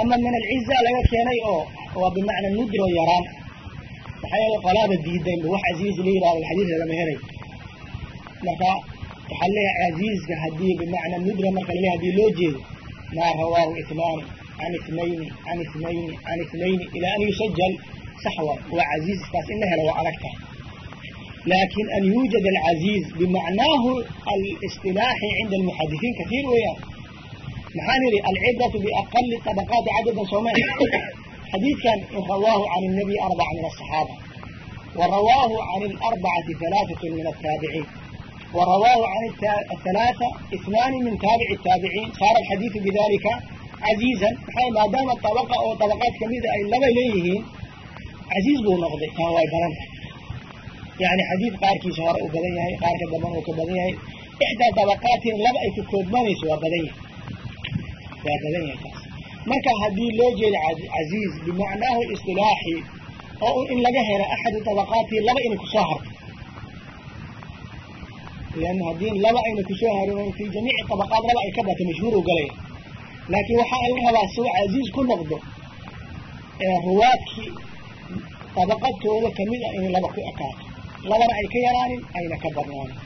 ama min alciza laga keenay oo waa bimacna nudro yaraan maxaa yeele qolaaba diidaynba wax casiiz la yihahdo xadiis lagama helay marka waxaa leeyahay casiizka haddii bimacna nudra marka laleeyahy haddii loo jeedo maa rawaahu itnaani can itnayni can itnayni can itnayni ilaa an yusajal sax waa casiizkaas in la helo waa adag tahay laakin an yuujad alcaziiz bimacnaahu alisطilaaxi cinda almuxadisiin katiir weeyaan maxaan idhi alcibratu biaqali abaqaati cadadan sooma xadiidkan rawaahu can nabiy arbaca min asaxaaba wa rawaahu can larbacati alaaatu min ataabiciin wa rawaahu can halaaثa isnaani min taabici taabiciin saara alxadiidu bidalika casiizan maxaa maadaama abaqa oo abaqaad kamida ay laba leeyihiin casiiz buu noqday taa way badan yani xadiid qaarkiisa hore uu badan yahay qaarka damban uu ka badan yahay ixdaa dabaqaatin laba ay ka koodmanayso waa badan yahay waa badan yahay marka haddii loo jeedo caziiz bimacnaahu isilaaxi oo in laga helo axadu dabaqaati laba inay ku soo harto. Lan haddii laba ayna ku soo harin fi jamiici dabaqaat laba ay ka bato mashhuur u galaya laakiin waxaa la rabaa suu caziiz ku noqdo ruwaadkii dabaqadtooda ka mid a inay laba ku ekaato labana ay ka yaraanin ayna ka badnaanin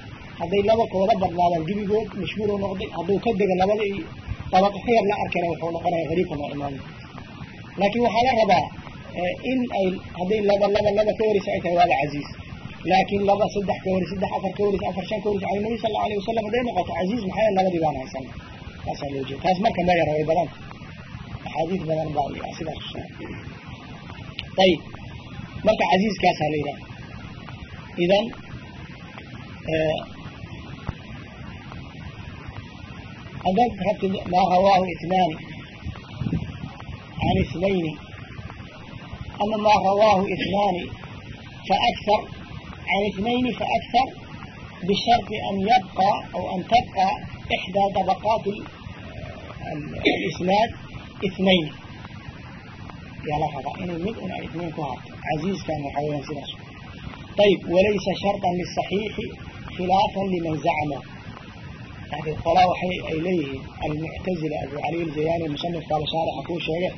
hadday laba kooda badnaadaan gebigood mashhuur u noqday hadduu ka dego labada iyo dabaqa ka yar la arkana wuxuu noqonaya hariibka noo imaamay laakiin waxaa la rabaa in ay hadday laba laba laba ka warisa ay tahay waaba caziiz. Laakiin laba saddex ka waris saddex afar ka waris afar shan ka waris cala nabi sal lla alayh wasalam hadday noqoto caziiz maxaa labadii baan haysana taasaa loo jeeda taas marka ma yara way badanta axaadiis badan baa sidaas ayib marka caziizkaasaa la yidhaha idan haddaad rabtid maa rawaahu isnaani can isnayni ama maa rawaahu isnaani faakar can isnayni faakhar bisharطi an yabqa aw an tabqa ixdaa dabaqaat alisnaad inayn yaa la rabaa inay mid un ay isnayn ku harto casiiskan waxaa weyaan sidaas ayib walaysa sharطa liلصaxiixi khilaafan liman zacma yani qolaa waxay ay leeyihiin almuctazila abu cali aljayaani musanifka alshaarixa kuu sheege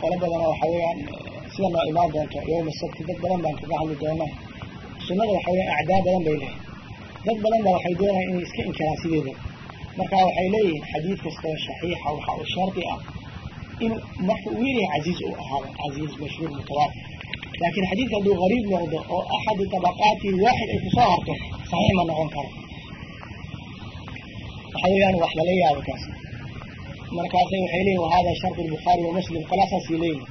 qolo badana waxa weeyaan sida noo imaan doonto yowma sabti dad badan baan kaga hadli doonaa. Sunada waxa weyaan acdaa badan bay lehay dad badan ba waxay doonayaan inay iska inkiraan sideeda marka waxay leeyihiin xadiid kastoo saxiixa waxa uu shardi ah in marka uu yaryahay caziiz uu ahaado caziiz mashhuur mutawaatir. Laakiin xadiidka hadduu gariib noqdo oo axadu dabaqaati waaxid ay ku soo harto saxiix ma noqon karo waxa weeyaan wax lala yaabo kaas markaasay waxay leeyihin wahada sharط الbukhaari وmuslim qolaasaasay leeyihin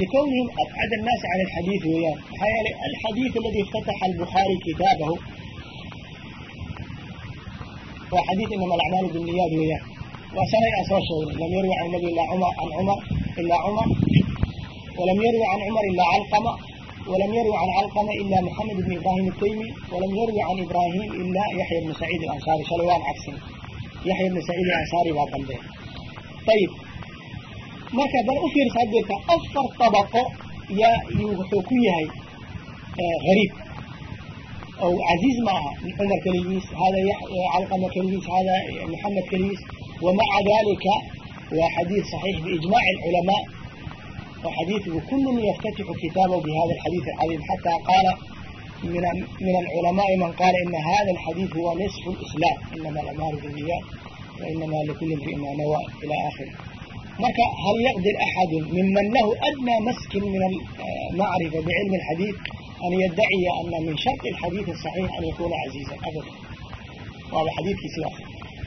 likawnihim abcad الnaasi can الxadiid weeyaan maxaa yeelay alxadiid aladi اftataxa الbukhaari kitaabahu waa xadiid inama alacmaalu bالniyaad weeyaan waa sanay aan soo sheegnay lam yarwi can nabi ilaa cumar can cumar ilaa cumar walam yarwi can cumar ilaa calqama walam yarwi can calqama ila moxamed bn ibrahim الtaymi walam yarwi can ibrahim ila yaxya bn saciid اlansaari shalay waan cagsin yaxya bn saciid alansaari baa dambe. Ayib marka bal u fiirsa afar dabaqo yaa wuxuu ku yahay gariib. O caziiz ma aha cumar keligiis hada calqama keligiis hada moxamed keligiis. Wamaca dalika waa xadiid صaxiix biijmaci اculamaa oo xadiidku kulu yaftatixu kitaabahu bihada alxadiid alcadiim. Xata qaala min alculamaai man qaala ina hada alxadiid huwa nisfu lislaam inama alamaalu binniyaat wainama likuli imriin ma nawa ila akhiri marka hal yaqdir axadu miman lahu adnaa maskin min almacrifa bicilmi alxadiid an yaddaciya ana min sharطi alxadiid asaxiix an yakuna caziizan abada waaba xadiidkii sidaas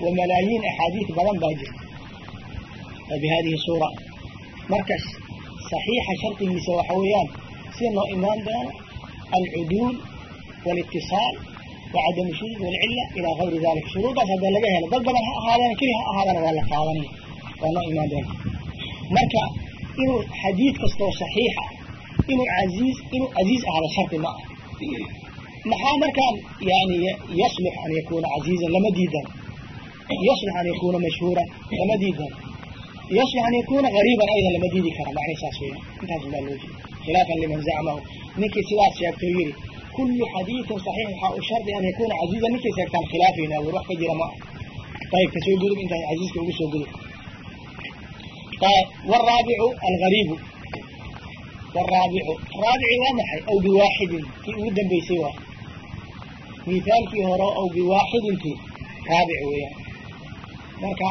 wamalaayiin axaadiid badan baa jirta bihadihi suura markas صaxiixa shardigiisa waxa weeyaan sida noo imaan doono alcudul wاlاtiصاal وcadam shurud wاlcila ilى غayri dalik shuruudaas haddaa laga helo dalbadan ha ahaadana keli ha ahaadana waa la qaadanaya waa noo imaan doonta marka inuu xadiid kastoo صaxiixa inuu aiiz inuu casiiz ahaado shardi ma ah maxaa markaan yani yaslux an yakuna casiizan lama diidan yaslux an yakuna mashhuuran lama diidan yaslux an yakuna gariiban aydan lama diidi kara macnay saas weya intaas baa loo jeeda khilaafan liman zacmahu ninkii sidaas sheegtay yidhi kullu xadiidin صaxiix waxaa u shardi an yakuna caziizan ninkay sheegtaan khilaafayna wer wax ka jira ma ah ayib ka soo gudub intaan caziizka ugu soo gudub wraabicu algariibu wraabicu raabici waa maxay aw biwaaxidin kii ugu dambeysay waa mithaalkii hore aw biwaaxidinki raabic weeyaan marka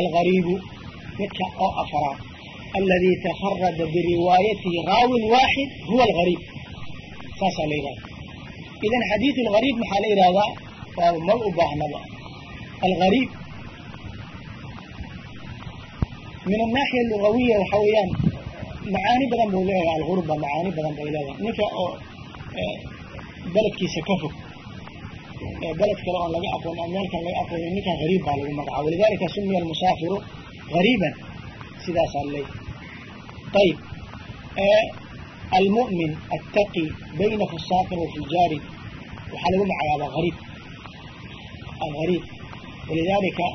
algariibu midka oo afraad aladi tafarada biriwaayatihi raawin waaxid huwa algariib saasaa la yidhahda idan xadiid algariib maxaa la yidhahdaa waa mal u baahnaba algariib min anaaxiya lugawiya waxa weeyaan macaani badan buu leeyahay algurba macaani badan bay leedahay ninka oo beledkiisa ka fog beled kale oon laga aqoon ama meel kale laga aqoonin ninkan gariib baa lagu magacaaba walidalika sumiya almusaafiru gariiban sidaasaa leey ayib almu'min attaqi bayna fusaakin wa fujaari waxaa lagu magacaabaa gariib algariib walidalika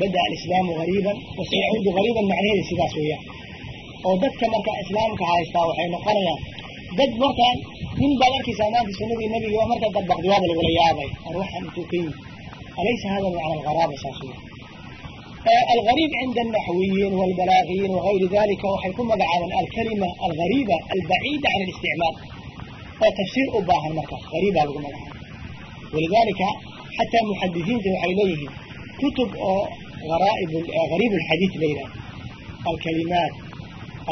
bada alislaamu gariiban wasayacuudu gariiban macnaheeda sidaas weeyaan oo dadka marka islaamka haystaa waxay noqonayaan dad markaan nin baad arkaysaa maanta sunadii nabiga waa markaa dabaqdi waaba lagula yaabay ar waxaan intuu ka algariib cinda alnaxwiyiin walbalaagiyiin wagayri dalika waxay ku magacaabaan alkalima algariiba albaciida can alisticmaal oo tafsiir u baahan markaas gariibaa lagu magacaaba walidalika xataa muxadisiinta waxay leeyihiin kutub oo gariib alxadiid la yidhahdo alkalimaat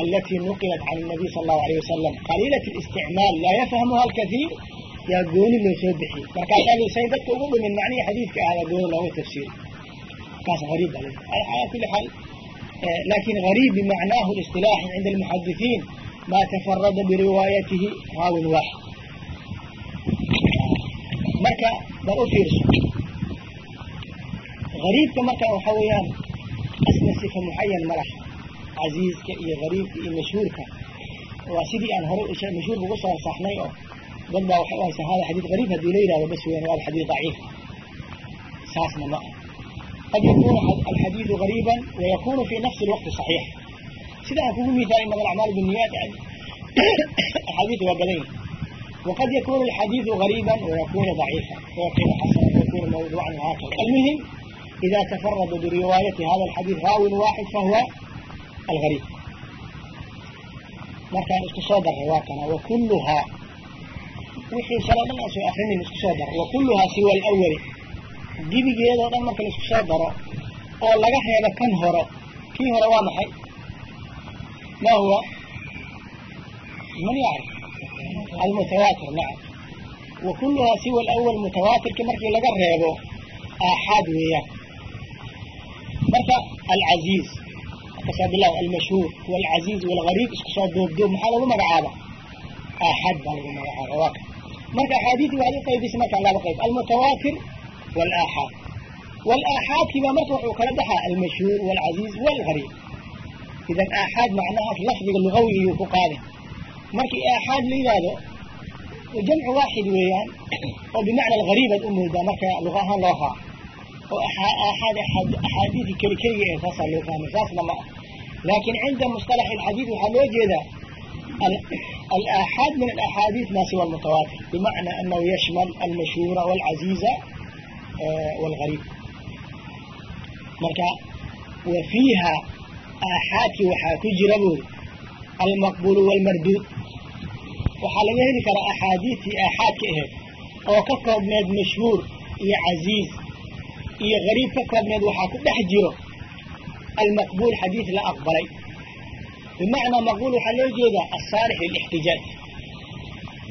alati nuqilat can nabiy sala allahu alayh wasalam qaliilat listicmaal laa yafhamuha alkaiir yaa gooni loo soo bixiyey markaasaa say dadka ugu dhumin macnihii xadiidka ah yaa gooni looga tafsiiri kaas gariib baa la ala kuli xaal laakiin gariib bimacnaahu lisilaaxi cinda almuxadisiin maa tafarada biriwaayatihi raawin waaxid marka bal u fiirso marka waxa weeyaan asna sifa muxayan ma laha casiizka iyo gariibka iyo mashhuurka waa sidii aan hore mashhuurka ugu soo saxnay oo dad baa waxay u haysaa hada xadiid gariib haddii la yihahdo bas weyan waa xadiid daciif saasna ma ah qad yakunu alxadiidu gariiba wayakunu fi nafsi lwaqti صaxiix sida aan kugu mihaal inama alacmaal bniyaat axaadiis waa badan yahi waqad yakunu alxadiidu gariiba wayakunu ضaciifa wayakunu xasana wayakunu mawduucan whakada almuhim ida tafarada biriwaayati hada alxadiid raawin waaxid fahuwa algariib markaan isku soo daray waa kana wakuluhaa wixii shaloo dhan aan soo akrinin isku soo daro wakuluhaa siwa alawali dibigeedoo dhan marka la isku soo daro oo laga reebo kan horo kii hore waa maxay? Ma huwa? Man yacrif almutawaatir nacam wakuluhaa siwa alawal mutawaatirki markii laga reebo aaxaad weeyaan. Marka alcaziiz ka soo bilaw almashhuur walcaziiz walgariib isku soo duubduub maxaa lagu magacaaba aaxaad baa lagu magacaaba waa ka. Marka axaadiisi waxaad uqaybisa marka laba qayb. Almutawaatir walaaxaad walaaxaadkii baa marka wuxuu kala baxaa almashhuur walcaziiz walgariib idan aaxaad macnahaas lafdiga lugawiga yuu ku qaaday markii aaxaad la yidhaahdo jamcu waaxid weeyaan oo bimacna algariib aad u moodaa marka luqa ahaan loo raaco oo aaxaad axaadiisi keli ee saasaa loo fahmay saasna ma ah laakin cinda musطalax alxadiid waxaa loo jeedaa alaaxaad min alaxaadiis maa siwa almutawaatir bimacna anahu yashmal almashhuura walcaziiza walgariib marka wa fiiha aaxaadkii waxaa ku jira buuri almaqbulu walmarduud waxaa laga heli karaa axaadiistii aaxaadka aheed oo ka koobneed mashhuur iyo caziiz iyo gariib ka koobneed waxaa ku dhex jiro almaqbuul xadiid la aqbalay. Bimacnaa maqbuul waxaa loo jeedaa asaalix lilixtijaaj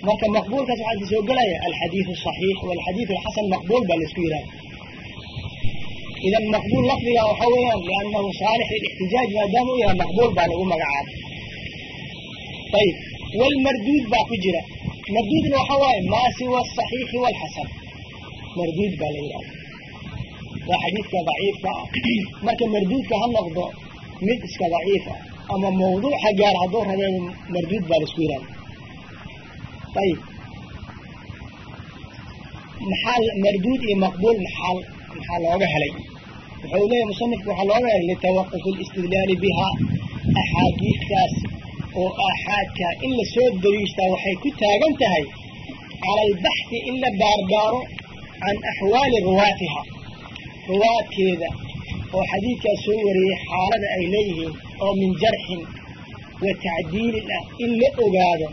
marka maqbuulkaas waxaa soo gelaya alxadiid asaxiix walxadiid alxasan maqbuul baa la isku yidhaha idan maqbuul lafdiga waxa weeyaan liannahu saalix lilixtijaaj maadaama u yahay maqbuul baa lagu magacaabay. Ayib walmarduud baa ku jira. Marduudna waxa waaye maa siwa asaxiixi walxasan marduud baa la yidhahda waa xadiidka daciifka ah. Marka marduudka ha noqdo mid iska daciif ah ama mawduuca gaar hadduu rabeen marduud baa la isku yihahda ayib maxaa marduud iyo maqbuul maxaa maxaa looga helay wuxuu leeyahy musanifku waxaa looga helay litawaqufi alistidlaali biha axaadiistaas oo aaxaadka in la soo dariishtaa waxay ku taagan tahay cala albaxthi in la baarbaaro can axwaali ruwaatiha ruwaadkeeda oo xadiidkaas soo wariyey xaalada ay leeyihiin oo min jarxin wa tacdiilin ah in la ogaado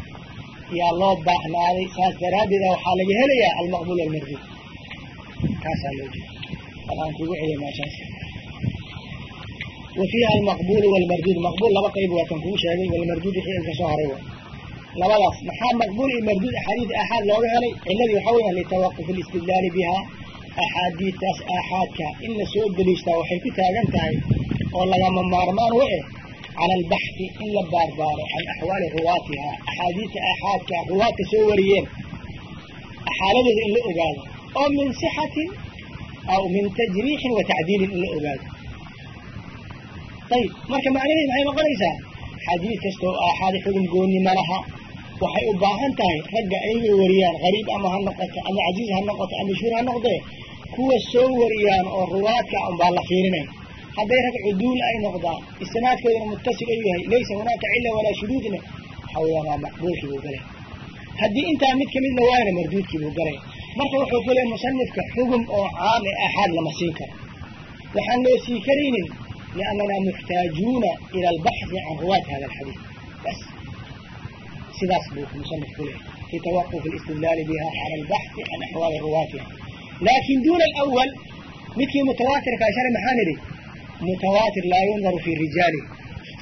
yaa loo baahnaaday saas daraaddeeda waxaa laga helayaa almaqbuul almarduud kaasaa loo jeeda bal aan kugu celiya meeshaas wa fiiha almaqbuulu walmarduud maqbuul laba qayb waa kan kuu sheegay. Walmarduud wixii ilka soo haray wa labadaas maxaa maqbuul iyo marduud axaadiid aaxaad looga helay? Ciladii waxaa weeyaan litawaquf alistidlaali bihaa axaadiidtaas aaxaadka in la soo deliishtaa waxay ku taagan tahay oo lagama maarmaan u eh cala albaxthi in la baarbaaro can axwaali ruwaatiha axaadiidta aaxaadka ruwaadka soo wariyeen xaaladooda in la ogaado oo min sixatin aw min tajriixin wa tacdiilin in la ogaado ayib marka macnaheed maxay noqonaysaa xadiid kastoo aaxaad xugum gooni ma laha waxay u baahan tahay ragga ayagay wariyaan qariib ama ha noqoto ama casiiz ha noqoto ama mashhuur ha noqdee kuwa soo wariyaan oo ruwaadka unbaa la fiirinay hadday rag cuduul ay noqdaan isnaadkoodana muttasil u yahay laysa hunaaka cila walaa shuduudna waxaa weyaan waa buu galay. Haddii intaa mid ka mid la waayana marduudkii buu galay. Marka wuxuu leey musanifka xugum oo caam axaad lama siin karo. Waxaan loo sii karaynin liannana muxtaajuuna ila albaxthi can ruwaat hada alxadiid bas sidaas buu musanif ku fi tawaquf alistidlaali biha cala albaxthi can axwaali ruwaatiha. Laakin duuna alawal midkii mutawaatirkaa shalay maxaan idhi mutawaatir laa yundaru fi rijaali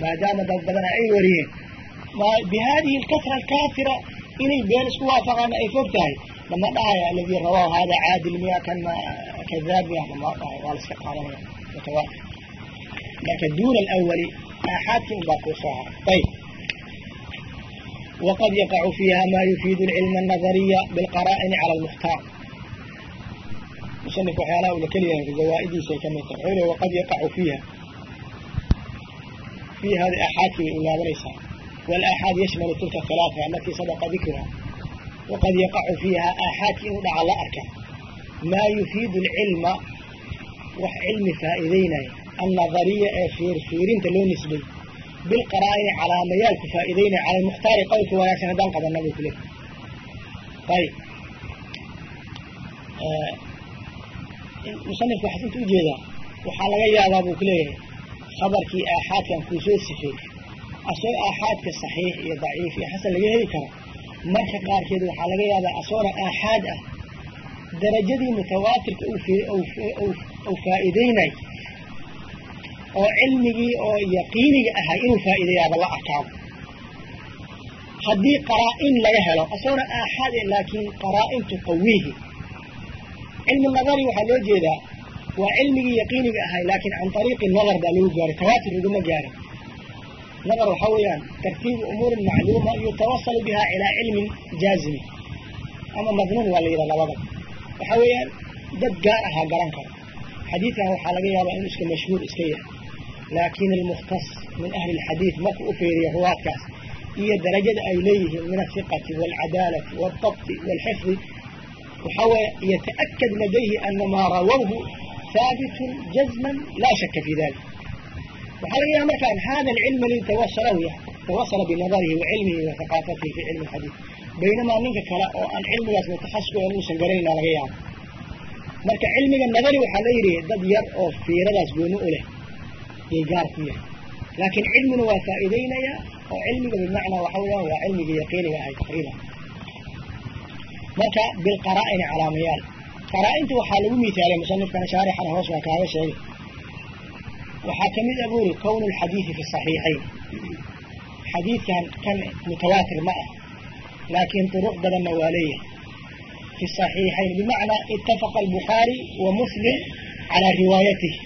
maadaama dad badana ay wariyeen bi hadihi alkasra alkaafira inay been isku waafaqaan ay fog tahay lama dhahaya aladii rawaahu hada caadil miya kana kadaab miya lama dhahayo waa la iska qaadanaya mutawaatir marka duuna alawali aaxaadkii un baa kuu soo haray ayb waqad yaqacu fiiha ma yufiidu alcilma annadariya bilqaraa'ini cala almukhtaar musanif waxyaalaha ula keliyahay zawaa'idiisay ka mid tahay wuxuu le waqad yaqacu fiiha fii hadi aaxaadkii bay ulaabanaysaa walaaaxaad yashmalu tilka khilaafha alatii sabaqa dikruha waqad yaqacu fiiha aaxaadkii inuu dhaca la arka maa yufiidu alcilma wax cilmi faa'iideynaya annadariya ee fiirfiirinta loo nisbay bilqaraa'ini calaamayaalku faa'iideynaya cala almukhtaari qowlka wanaagsan haddaan qabana buu ku leehay ayib musanifka waxaas inta u jeedaa waxaa laga yaabaa buu ku leeyahay khabarkii aaxaadkan kuu soo sifeey asagoo aaxaadka saxiix iyo daciif iyo xasan laga heli karo. Marka qaarkeed waxaa laga yaabaa asoona aaxaad ah. Darajadii mutawaatirka uu faa'iideynay oo cilmigii oo yaqiiniga ahay inuu faa'iideeyaaba la arkaabo. Haddii qaraa-in laga helo asoona aaxaad e laakiin qaraa-in tuqawiihi cilmi nadari waxaa loo jeedaa waa cilmigii yaqiiniga ahay laakiin can ariiqi nadar baa lagu gaaray tawaatir laguma gaarin nadar waxaa weeyaan tartiibu umuurin macluuma yutawasalu biha ilaa cilmin jaazimi ama madnuun waa la yidhaha labada waxaa weeyaan dad gaar ahaa garan karo xadiidkan waxaa laga yaabaa inuu iska mashhuur iska yahay laakin almukhtas min ahli lxadiid marka u feeriya ruwaadkaas iyo darajada ay leeyihiin min asiqati waalcadaalati waaltabti waalxifdi waxaa weeye yataakad ladayhi ana maa rawawhu haabitun jazman laa shaka fi dalik waxaa laga yaaba markaan hada alcilm aladi tawasalahu tawasala binadarihi wa cilmihi wa haqaafatihi fi cilmi alxadiid baynamaa ninka kale oo aan cilmigaas mutakhasisko inuusan garanayna laga yaabo marka cilmiga nadari waxaa la yidhi dad yar oo fiiradaas gooni u leh yay gaar ku yahay laakiin cilmina waa faa'iideynaya oo cilmiga bimacnaa waxa weyaan waa cilmigii yaqiiniga ahay taqriiban marka bilqaraa'ini calaamayaal qaraa-inta waxaa lagu miisaalay musanifkana shaarixana hoos waa kaaga sheegay. Waxaa ka mid a buuri kownu lxadiidi fi saxiixayn. Xadiidkan kan mutawaatir ma ah laakiin duruq badanna waa leeyahay. Fi saxiixayn bimacnaa itafaqa albukhaari wa muslim calaa riwaayatihi.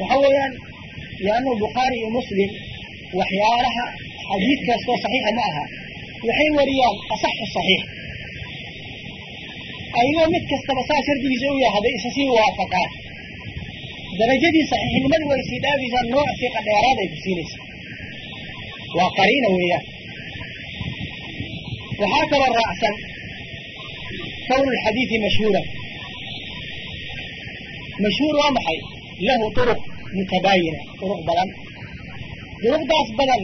Waxa weeyaan lianna bukhaari iyo muslim waxyaalaha xadiid kastoo saxiixa ma aha waxay wariyaan asaxu saxiix. Ayagoo mid kastaba saa shardigiisa u yahay hadday isa sii waafaqaan. Darajadii saxiixnimadii way sii dhaafaysaa nooc fiqa dheeraad ay ku siinaysaa. Waa qariina weeyaan. Waxaa kaloo raacsan kownu lxadiidi mashhuura mashhuur waa maxay? Lahu turuq mutabaayina turuq badan. Duruqdaas badan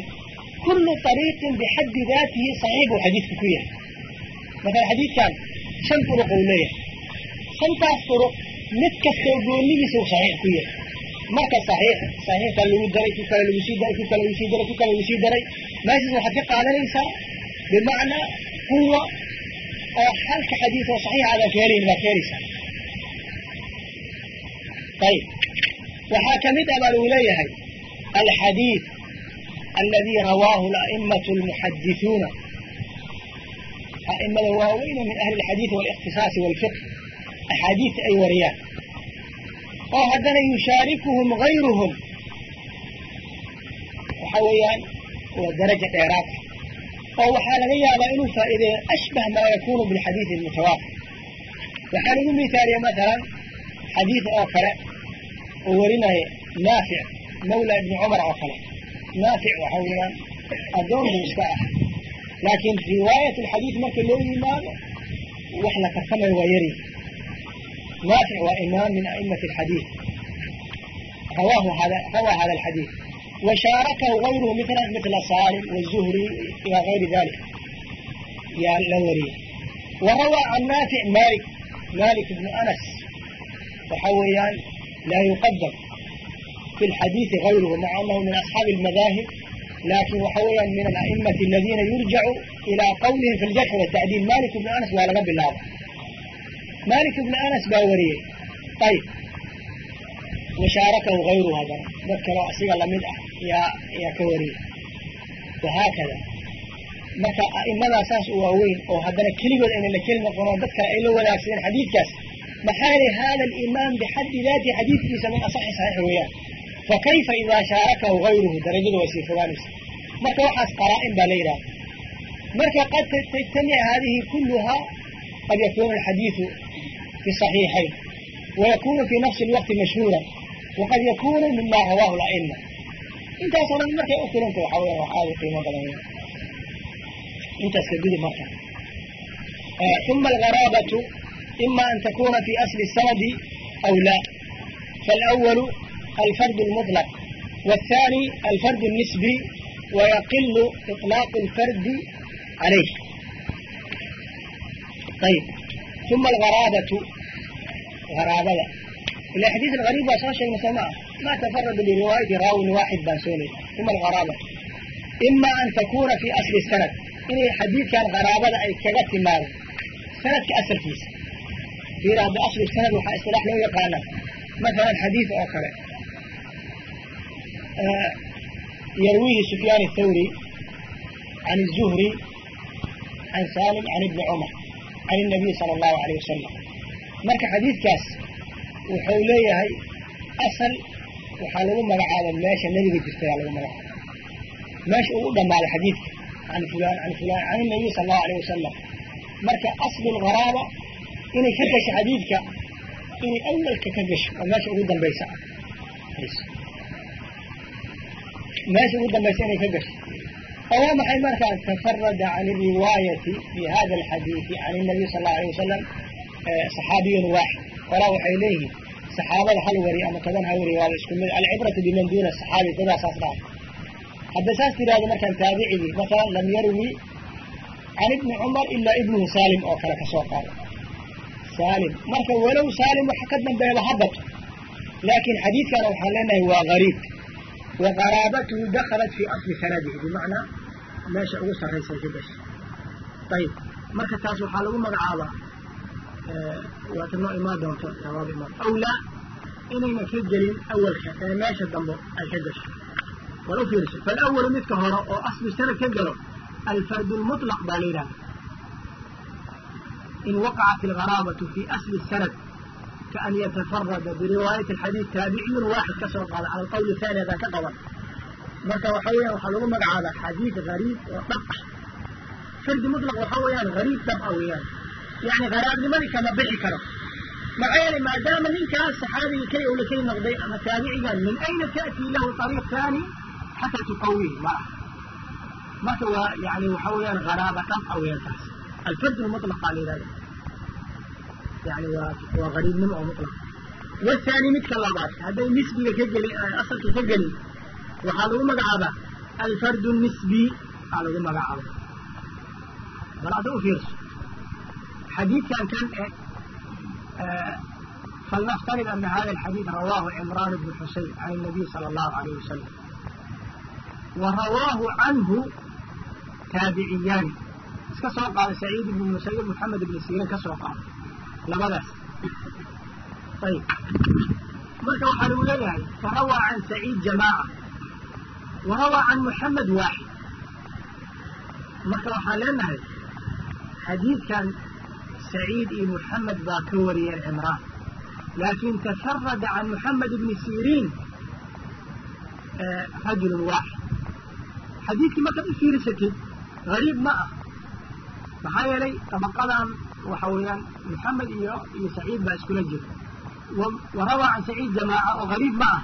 kullu ariiqin bixaddi daatihi saxiix buu xadiidku ku yahay markaa xadiidkan shan turuq uu leeyahay shantaas turuq mid kastoo goonigiisa uu saxiix ku yahay marka saxiix saxiixka lagu daray ku kale lagu sii daray ku kale lagu sii daray ku kale lagu sii daray meeshaas waxaad ka qaadanaysaa bimacnaa quwa oo halka xadiis oo saxiixa aadaan ka helayn baad ka helaysaa ayib waxaa ka mid ah baa lagu leeyahay alxadiid aladi rawaahu a'immatu almuxadithuuna a'imada waaweyne min ahli alxadiidi waalikhtisaasi waalfiqh axaadiista ay wariyaan oo haddana yushaarikuhum gayruhum waxa weeyaan waa daraja dheeraad ah oo waxaa laga yaabaa inuu faa'iideeyo ashbah maa yakunu bilxadiidi almutawaatir waxaa lagu mihaaliya masalan xadiid oo kale uu warinaya naafic mawla ibni cumar oo kale naafic waxa weeyaan addoon buu iska ah laakiin riwaayat alxadiid marka loo yimaado wax la karsamayo waa yari naafic waa imaam min a'imati alxadiid rawaahu hada rawaa hada alxadiid washaarakahu gayruhu mila mila salim wazuhri ila gayri dalik yaa la wariyey wa rawaa can naafic malik malik ibnu anas waxa weeyaan laa yuqadam min asxaabi almadaahib laakin waxa weeyaan min ala'imati aladiina yurjacu ilaa qawlihim fi ljarxi watacdiil malik ibnu anas waa laga bilaaba malik ibnu anas baa wariyey ayib washaarakahu gayruhu haddana dad kaleo asiga la mid ah yaa yaa ka wariyey wahaakada marka a'imadaa saas u waaweyn oo haddana keligood ayna la keli noqono dad kale ay la wadaagsadeen xadiidkaas maxaa yeelay hada alimaam bixaddi daati xadiidkiisa min asaxi saxiix fakayfa idaa shaarakahu hayruhu darajadu way sii fogaanaysa marka waxaas qaraa-in baa la yidhaha marka qad tajtamica haadihi kulluhaa qad yakuunu alxadiidu bisaxiixayn wayakunu fii nafsi lwaqti mashhuura waqad yakunu mima rawaahu la'ima intaasoo dhan markay u kulanta waxa weya wax qiimo badan intaas ka marka uma algaraabatu ima an takuna fi asli sanadi aw laa falawalu الفرد المطلق والثاني الفرد النسبي ويقل إطلاق الفرد عليه طيب ثم الغرابة غرابة الأحاديث الغريبة صاشا المسماء ما تفرد برواية راو واحد باسوني ثم الغرابة إما أن تكون في أصل السند إن الحديث كان غرابة أي كذا مال سند كأصل كيس إلى بأصل السند وحا اصطلاح لو مثلا حديث أو yaqaana masalan xadiid oo kale yarwihi sufyaan athawri can الzuhri can salim can ibni cumar can الnabiy sala allahu alayh wasalam marka xadiidkaas wuxuu leeyahay asal waxaa lagu magacaaba meesha nebiga jirtayaa lagu magacaaba meesha uu u dhammaaday xadiidka can fulan can fulan can الnabiy sala allahu alayh wasalam marka aslu lgaraaba inay ka gasho xadiidka inay awalka ka gasho oo meesha ugu dambaysa ah meesha ugu dambaysa inay ka gasho. Oo waa maxay markaa tafarada can riwaayati fi hada alxadiidi can الnabiy sal allau alay wasalam saxaabiyun waaxid. Qolaa waxay leeyihiin saxaabada hal wari ama toban ha wari waaba isku mid alcibratu biman duuna saxaabi dadaasaas dhaaf. Hadda saas tirahdo markaan taabicigii masalan lam yarwi can ibni cumar ilaa ibnuhu saalim oo kale ka soo qaado saalim marka walow saalim waxa ka dambeeba habato laakin xadiidkana waxaan leenahay waa gariib qaraabatuhu dakalat fi asli sanadihi bimacnaa meesha ugu sarraysay ka gashay ayib marka taas waxaa lagu magacaabaa waata noo imaan doonto imaan aw laa inayna ka gelin awalka ee meesha dambe ay ka gasho wal u fiirso faalawalu midka hore oo asli sanad ka galo alfard lmuطlaq baa la yidhahda in waqacat algaraabatu fi asli sanad kaan yatafarada biriwaayati alxadiid taabiciyun waaxid ka soo qaada cala alqawli haani hadaa ka qaban marka waxa weeyaan waxaa lagu magacaabaa xadiid gariib oo dhab ah fardi muطlaq waxa weeyaan gariib dhab ah weeyaan yani garaabnimadii kama bixi karo maxaa yeelay maadaama ninkaas saxaabigii kay owla kay noqday ama taabicigan min ayna ta'tii lahu ariiq haani xataa tuqawihi ma ah marka waa yani waa waa qariibnimo oo mutlaq. Wathani midka labaad hadday nisbiga ka geli asalka ka gelin waxaa lagu magacaabaa alfardu nisbi baa lagu magacaaba bal ada u fiirso xadiidkan kan e falnaftalid ana ah hada alxadiid rawaahu cimraan bnu xuseyn can الnabiy sala allahu alayh wasalam wa rawaahu canhu taabiciyaani. Iska soo qaada saciid ibn musayib moxamed ibn sirin ka soo qaada labadaas ayib. Marka waxaa lagu leeyahay farawaa can saciid jamaaca warawaa can moxamed waaxid. Marka waxaan leenahay xadiidkan saciid iyo moxamed baa ka wariyeen cimraan laakin tafarada can moxamed ibni siriin rajulun waaxid. Xadiidkii markaad u fiirisatid gariib ma ah. Maxaa yeelay dabaqadan waxa weeyaan moxamed iyo iyo saciid baa iskula jira. Warawaa can saciid jamaaca oo gariib ma ah.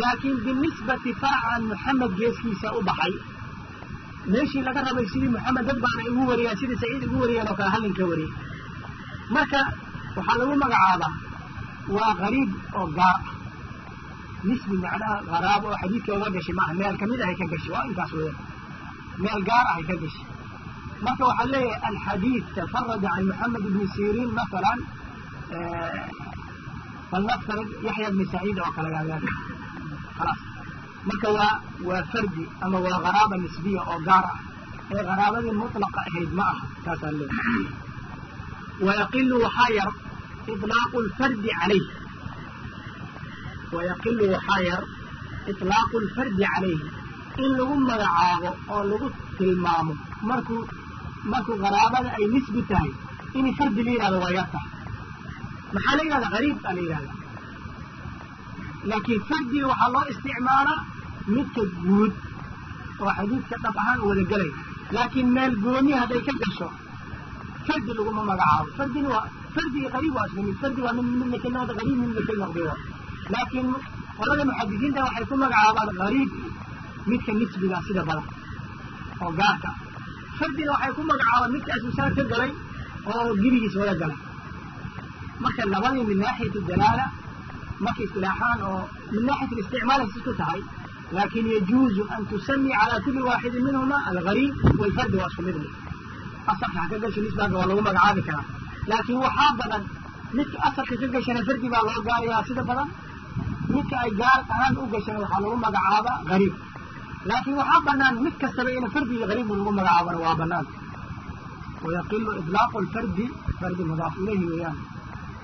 Laakiin binisbati farcan moxamed geeskiisa u baxay. Meeshii laga rabay sidii moxamed dad baana igu wariyaan sidii saciid igu wariyaan oo kale hallin ka wariyay. Marka waxaa lagu magacaabaa waa gariib oo gaar ah. Nisbi macnaha haraabo oo xadiidka oga gashay maaha meel ka mid ahay ka gashay waa intaas weeyaan. Meel gaar ahay ka gashay marka waxaa leeyahay alxadiid tafarada can moxamed ibni siriin masalan falnaftarid yaxya bni saciid oo kale yaa khalaas. Marka waa waa fardi ama waa haraaba nisbiya oo gaar ah. Ee haraabadii mutlaqa ahayd ma aha taasaa leeyahay. Wayaqilu waxaa yar iطlaaqu lfardi calayh wayaqilu waxaa yar iطlaaqu lfardi calayhi. In lagu magacaabo oo lagu tilmaamo markuu markuu qaraabada ay nisbi tahay in fardi la yihahdo waa yar tahay maxaa la yidhahda gariib baa la yidhahda laakiin fardiga waxaa loo isticmaalaa midka guud oo xadiidka dhab ahaan wada gelay laakiin meel gooni hadday ka gasho fardi laguma magacaabo. Fardina waa fardiga qariib waa isla mid. Fardi waa mid midna ka noqda qariib midna ka laakiin qolada muxadisiinta waxay ku magacaabaan gariib midka nisbiga sida badan oo gaarka. ah fardina waxay ku magacaabaan midka asmisaan ka galay oo girigiis wada galay. Marka labadii min naaxiyati dalaala marka istilaaxaan oo min naaxiyati isticmaal isku tahay laakin yajuuzu an tusami calaa kuli waaxidin minhuma algariib walfardi waa isku mid le asalka ha ka gasho nisbaaga waa lagu magacaabi karaa. Laakiin waxaa badan midka asalka ka gashana fardi baa loo gaarayaa sida badan. Midka ay gaar ahaan u gashana waxaa lagu magacaabaa gariib laakiin waxaa banaan mid kastaba in fardi iyo lagu magacaabana waa banaan wayaqilu ilaaqu lfardi fardi mudaaf ilayhi weeyaan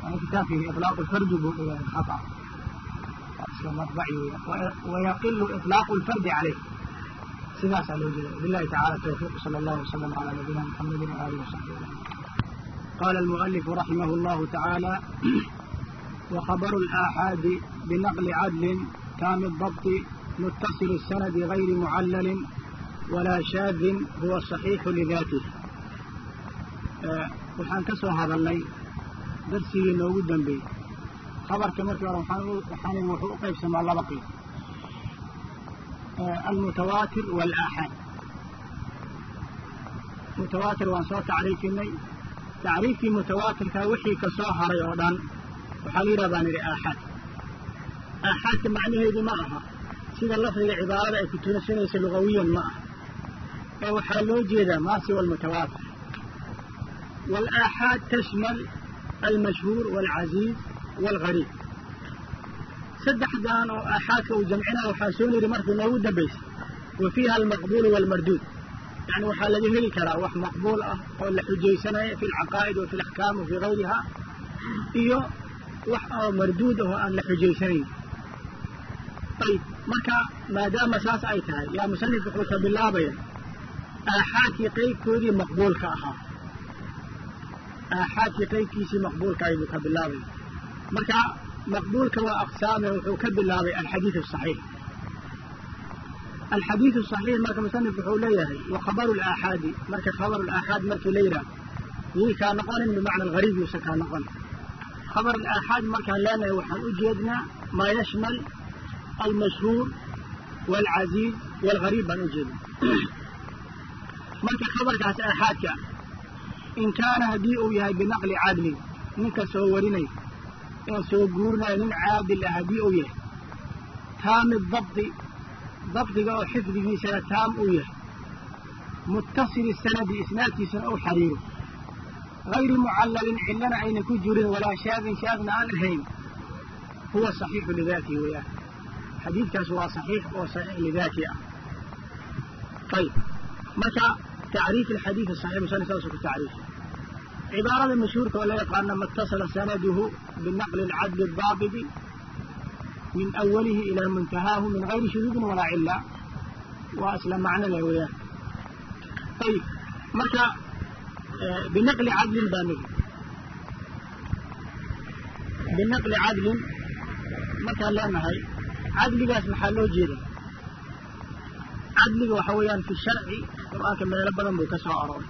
ama kitaabka lfardi buu dhayaa khata wayaqilu ilaaqu lfardi caleyh sidaasaa loo jeeda billahi tacala tawfiiq sala allahu wasalam cala nabiyina muxamadin waalihi wasaxbihi ajmaciin qala almualifu raximah llahu tacaala وخبر الآحاad بنqل عdل tam الضبط متصل السند غير معلل ولا شاذ هو الصحيح لذاته waxaan ka soo hadalnay darsigii noogu dambeeyey khabarka markii hore waxaan wuxuu u qaybsamaa laba qeyb almutawaatir waalaaxaad mutawaatir waan soo tacriifinay tacriifkii mutawaatirkaa wixii ka soo haray oo dhan waxaa la yidhah baan idhi aaxaad aaxaadka macnaheedu ma aha sida lafdiga cibaarada ay ku tunasanaysa lugawiyan ma aha. Ee waxaa loo jeedaa maa siwa almutawaatir. Waalaaxaad tashmal almashhuur waalcaziiz waalgariib saddexdan oo aaxaadka uu jamcinaa waxaa soo niri markii noogu dambaysay wa fiiha almaqbuulu waalmarduud yani waxaa laga heli karaa wax maqbuul ah oo la xujaysanayo fi alcaqaa'id wa fi alaxkaam wa fii gayriha iyo wax oo marduud ahoo aan la xujaysanayn ayib marka maadaama saas ay tahay yaa musanif wuxuu ka bilaabaya aaxaadkii qeybkoodii maqbuulka ahaa. Aaxaadkii qeybkiisii maqbuulka ayuu ka bilaabaya. Marka maqbuulka waa aqsaame wuxuu ka bilaabay alxadiid asaxiix alxadiid asaxiix marka musanif wuxuu leeyahay wa khabaru laaxaadi marka khabaru laaxaad markii la yidhaah yii kaa noqonin bimacna algariib yuusan kaa noqon khabar alaaxaad markaan leenahay waxaan u jeednaa maa yashmal almashhuur waalcaziiz waalgariib baan u jeednaa marka khabarkaas aaxaadka in kaana haddii uu yahay binaqli cadlin ninka soo warinay ee soo guurinaya nin caadil ah haddii uu yahay taami dabdi dabdiga oo xifdigiisana taam uu yahay muttasili sanadi isnaadkiisana uu xariiro gayri mucallalin cillana ayna ku jirin walaa shaadin shaadna aan ahayn huwa saxiixu lidaatihi weeyaan xadiidkaas waa saxiix oo saxiix lidaati ah ayib marka tacriif alxadiid asaxiix musani saasuu ku tacriifay cibaarada mashhuurka oo la yaqaana ma اtasala sanaduhu binaqli اlcadli الdaabidi min awalihi ilaa muntahaahu min gayri shuduudin walaa cila waa isla macno le weeyaan ayib marka binaqli cadlin baa nigi binaqli cadlin markaan leenahay cadligaas maxaa loo jeeda cadliga waxa weeyaan fi sharci qur-aanka meelo badan buu ka soo arooray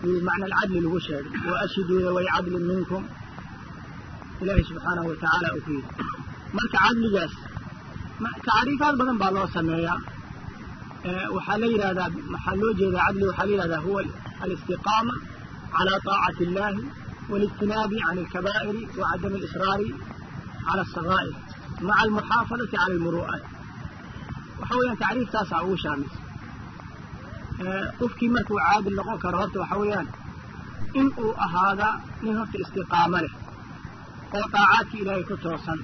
bimacna alcadli lagu sheegay wa ashhiduu daway cadlin minkum ilaahay subxaanahu watacaala uu ku yidhi marka cadligaas tacriifaad badan baa loo sameeyaa waxaa la yidhahdaa maxaa loo jeedaa cadli waxaa la yidhahdaa huwa alistiqaama calى طaacati اllahi والاجtinaabi can اlkabaa'iri وacadam اlisraari calى الصagaa'ir maca almuxaafadati cala almuru'aat waxa weeyaan tacriiftaasaa ugu shaamaysa qofkii markuu caadil noqon karo horta waxa weeyaan in uu ahaada nin horta istiqaamo leh oo طaacaadka ilaahay ku toosan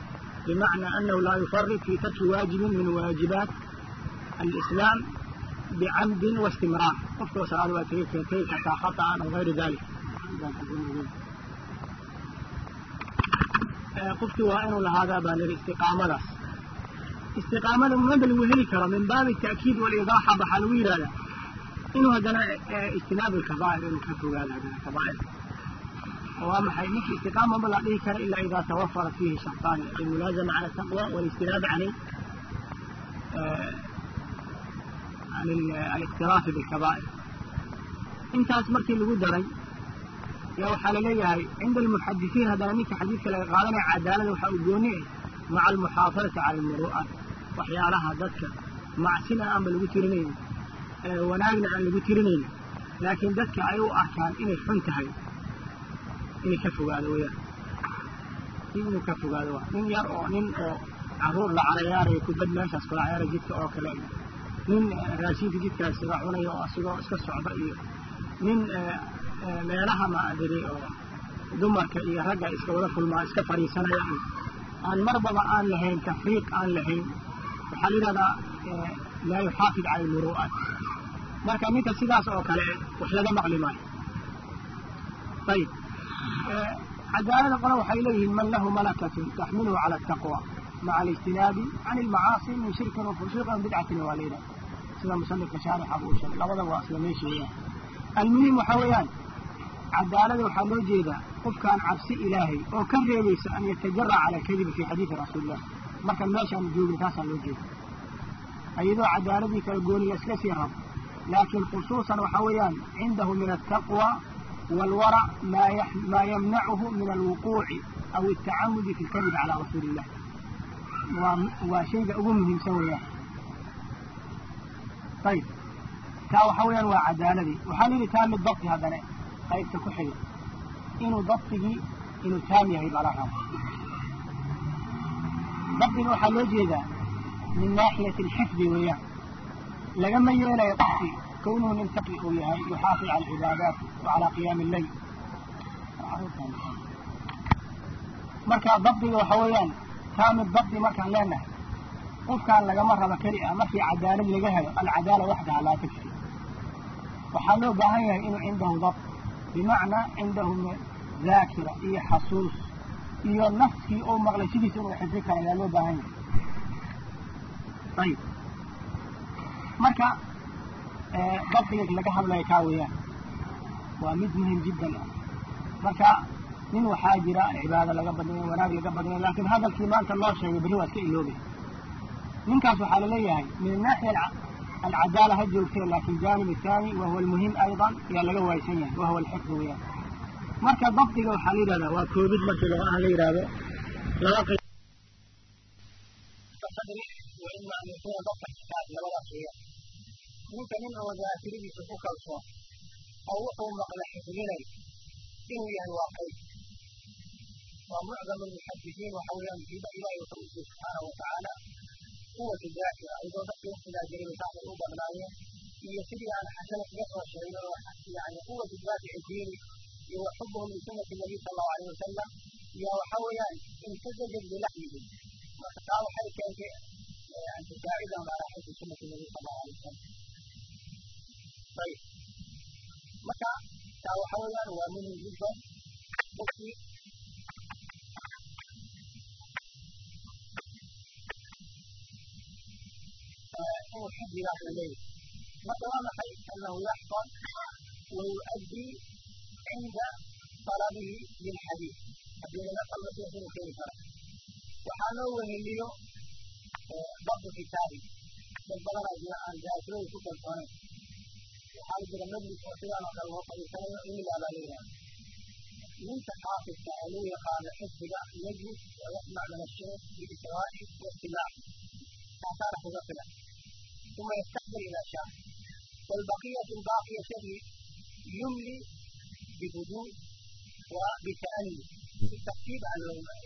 bimacnaa anahu laa yufarid fi tarki waajibin min waajibaat alislaam bicamdin waistimraar qofkoo salaada waa tegi kartaa khaطa'an aw gayri dalik qofkii waa inuu lahaadaa baa niri istiqaamadaas istiqaamada maba lagu heli karo min baabi ta'kiid walidaaxa waxaa lagu yidhahdaa inuu haddana ijtinaab alkabaa'ir inuu ka fogaado haddana kabaa'ir. Waa maxay? Ninka istiqaama ma la dhihi kara ilaa idaa tawafara fiihi shartaani almulaazama cala ataqwa walijtinaab can can aliqtiraafi bilkabaa'ir intaas markii lagu daray yaa waxaa la leeyahay cinda almuxadisiin haddana ninka xadiidka laga qaadanaya cadaalada waxaa u gooni ah maca almuxaafadati cala almuru'aat waxyaalaha dadka macsina aanba lagu tirinaynin wanaagna aan lagu tirinaynin laakiin dadka ay u arkaan inay xun tahay inay ka fogaado weyaan inuu ka fogaado wa nin yar oo nin oo carruur la carayaarayo kubad meeshaas kula cayaara jidka oo kale nin raashinka jidkaas cunayo oo asigoo iska socda iyo nin meelaha maadiri oo dumarka iyo ragga iska wada fulmaa iska fadhiisanaya iyo aan marbaba aan lahayn tafriiq aan lahayn waxaa la yidhahdaa laa yuxaafid cala almuru'aat marka ninka sidaas oo kale wax laga maqli maayo. Ayib. Cadaalada qole waxay leeyihiin man lahu malakatun taxmiluhu cala ataqwa maca alijtinaabi can ilmacaasi min shirkin wa fusuuqin bidcatin waa layidhaha sida musanifka shaarixa buu sheegay labada waa isla meesha weeyaan almuhim waxaa weeyaan cadaalada waxaa loo jeedaa qofkaan cabsi ilaahay oo ka reebaysa an yatajara cala alkadibi fi xadiidi rasuulillah. Marka meeshaan joogin taasaa loo jeeda iyadoo cadaaladii kala gooni la iska sii rabo laakiin khusuusan waxaa weeyaan cindahu min altaqwa waalwarac maa yamnacuhu min alwuquuci aw altacamudi fi lkadib calaa rasuuli illah waa shayga ugu muhiimsan weeyaan. Ayib taa waxaa weeyaan waa cadaaladii waxaa layidhi taami dabti haddana qaybta ku xiga inuu dabtigii inuu taam yahay bala rabo dabdiga waxaa loo jeedaa min naaxiyati alxifdi weeyaan lagama yeelayo qofkii kownuhu nin taqi uu yahay yuxaafid cala alcibaadaat wa calaa qiyaami alleyl marka dabdiga waxaa weeyaan taami dabdi markaan leenahay qofkaan lagama rabo keli ah markii cadaalad laga helo alcadaala waxdaha laa takfi waxaa loo baahan yahay inuu cindahu dabt bimacnaa cindahu daakira iyo xasuus iyo nafkii uu maqlay sidiisa inuu xifdi karo ayaa loo baahan yahay ayib marka dabdiga laga hadlayo kaa weeyaan waa mid muhiim jiddan ah marka nin waxaa jira cibaado laga badnay wanaag laga badnay laakiin hadalkii maanta loo sheegay berri waa iska iloobay ninkaas waxaa la leeyahay min naaxiya alcadaala ha joogtee laakin janib athani wa huwa almuhim aydan yaa laga waaysan yahay wa huwa alxifd weeyaan marka dabdiga waxaa la yidhahdaa waa koobid markii loo aan la yidhaahdo laba weeyaan ninka nin oo ku kalsoon oo wuxuu maqla xifdinay inuu yahay waa waa mucdam almuxadisiin waxa weeyaan hiba ilahi wuxuu subxaanahu watacaala quwatu daakira ayadoo dadkii waqtigaa jiray saasay u badnaayeen iyo sidii aan xasana kaga soo sheegay oo yani quwatu daafici fiiri iyo xubuhum lisunati nabiy sala allahu alayh wasalam iyo waxa weeyaan imtasajat bilaxmihim marka taa waxay keentay an tusaacidahum calaa xubbi sunati nabiy sala allahu alayh wasalam ayib marka taa waxa weeyaan waa muhiim jiddan qofkii inuu xifdigaas la leeyahay marka waa maxay anahu yaxfad wa yuؤaddii cinda talabihi lilxadiid haddii laga qalbo sidaas inuu keeni karo waxaa loo weheliyo dabdu kitaabi dad badanaa jira aan daakirada ku kalsoonayn waxaa jira majlis oo sidaan oo kale loo fadhiisanayo imigaa baa leeyahay ninka xaafidka ee ثم يستقبل إلى شام والبقية الباقية تجري يملي ببذوء وبتأني بالترتيب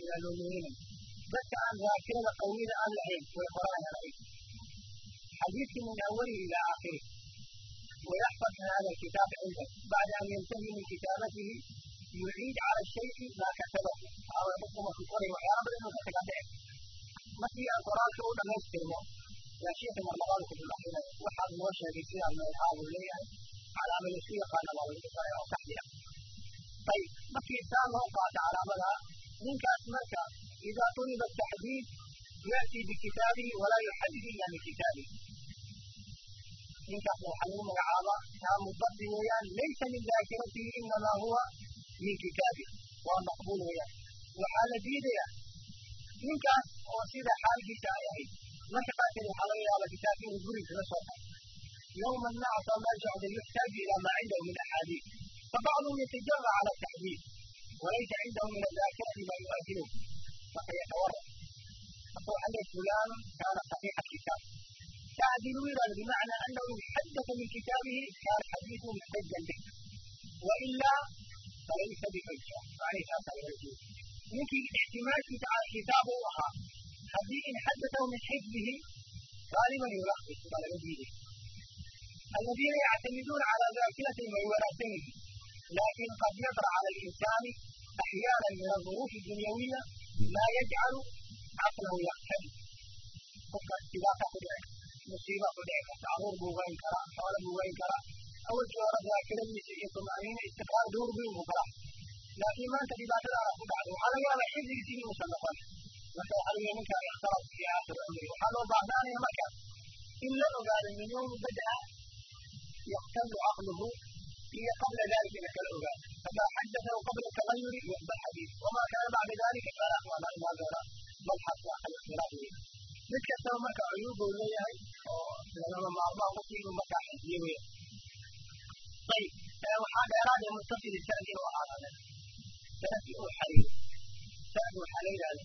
إلى لونين بس عن ذاكرة قوية عن العين والقرآن العين حديث من أوله إلى آخره ويحفظ هذا الكتاب عنده بعد أن ينتهي من كتابته يعيد على الشيء ما كتبه أو يحكم في القرآن ويعبر كتبه ما في القرآن كونه ما يستلمه laakiin maqaalku wuxuu leeyahay waxaad noo sheegay sidaa nooxaa buu leeyahay calaamada isu yaqaana baa lagu daray oo saxdi ah ayib markii saa loo qaato calaamadaa ninkaas marka idaa tuliba taxdiid ya'tii bikitaabihi walaa yuxadid ila bikitaabihi ninkaasna waxaa lagu magacaabaa taamubadi weeyaan laysa min daakiratihi inamaa huwa min kitaabi waa maqbuul weeyaan waxaa la diidayaa ninkaas oo sida xaalkiisa ay ahayd marka qaarkeed waxaa laga yaaba kitaabka inuu guriga kaga soo baxo yowma nacta marjacda yuxtaaju ila maa cindahu min axaadiid fabacduhum yatajara cala taxdiid walaysa cindahu min adaakirati ma yu'adilu marka yatawarab marka waxaa leeyahy fulan kaana saxiixa kitaab تعدل يراد بمعنى أنه حدث من كتابه كان حديثه محتجا به وإلا فليس بحجة فعليه هذا الرجل يمكن احتمال كتابه وها haddii in xadatahu min xifdihi gaaliban yulaqis baa laga diiday aladiina yactamiduuna calaa daakiratihi way wanaagsan yihiin laakin qad yaqra cala alinsani axyaana min aduruufi dunyawiya maa yajcalu caqlahu yaqtadi qofka dhibaata ku dhici musiiba ku dhici karta abuur buu weyn karaa xoolo buu weyn hore daakiradiisa iyo tumaaniina istiqraar duur weyn buu galaa laakiin maanta dhibaatadaana ku dhacday waxaa laga yaabaa xifdigiisi inuusan noqon marka waxaa laga ninka ikhtarab fi aakhir cumri waxaa loo baahnaanaya marka in la ogaado min yowmi bada yaktalu caqluhu iyo qabla dalika ina kala ogaado. Famaa xadatahu qabla tagayuri yuqbal xadiid wamaa kaana bacda dalika kaana aqwaana imaa doona bal xataa alikhtilaaf weeye mid kastaba marka cuyuub buu leeyahay oo lagama maarmaan qofkii inuu markaa xifdiye weya ayib waxaa dheeraad ee mutasili sanad inuu ahaadane sannadkii uu xariiro sanad waxaa la yidhahda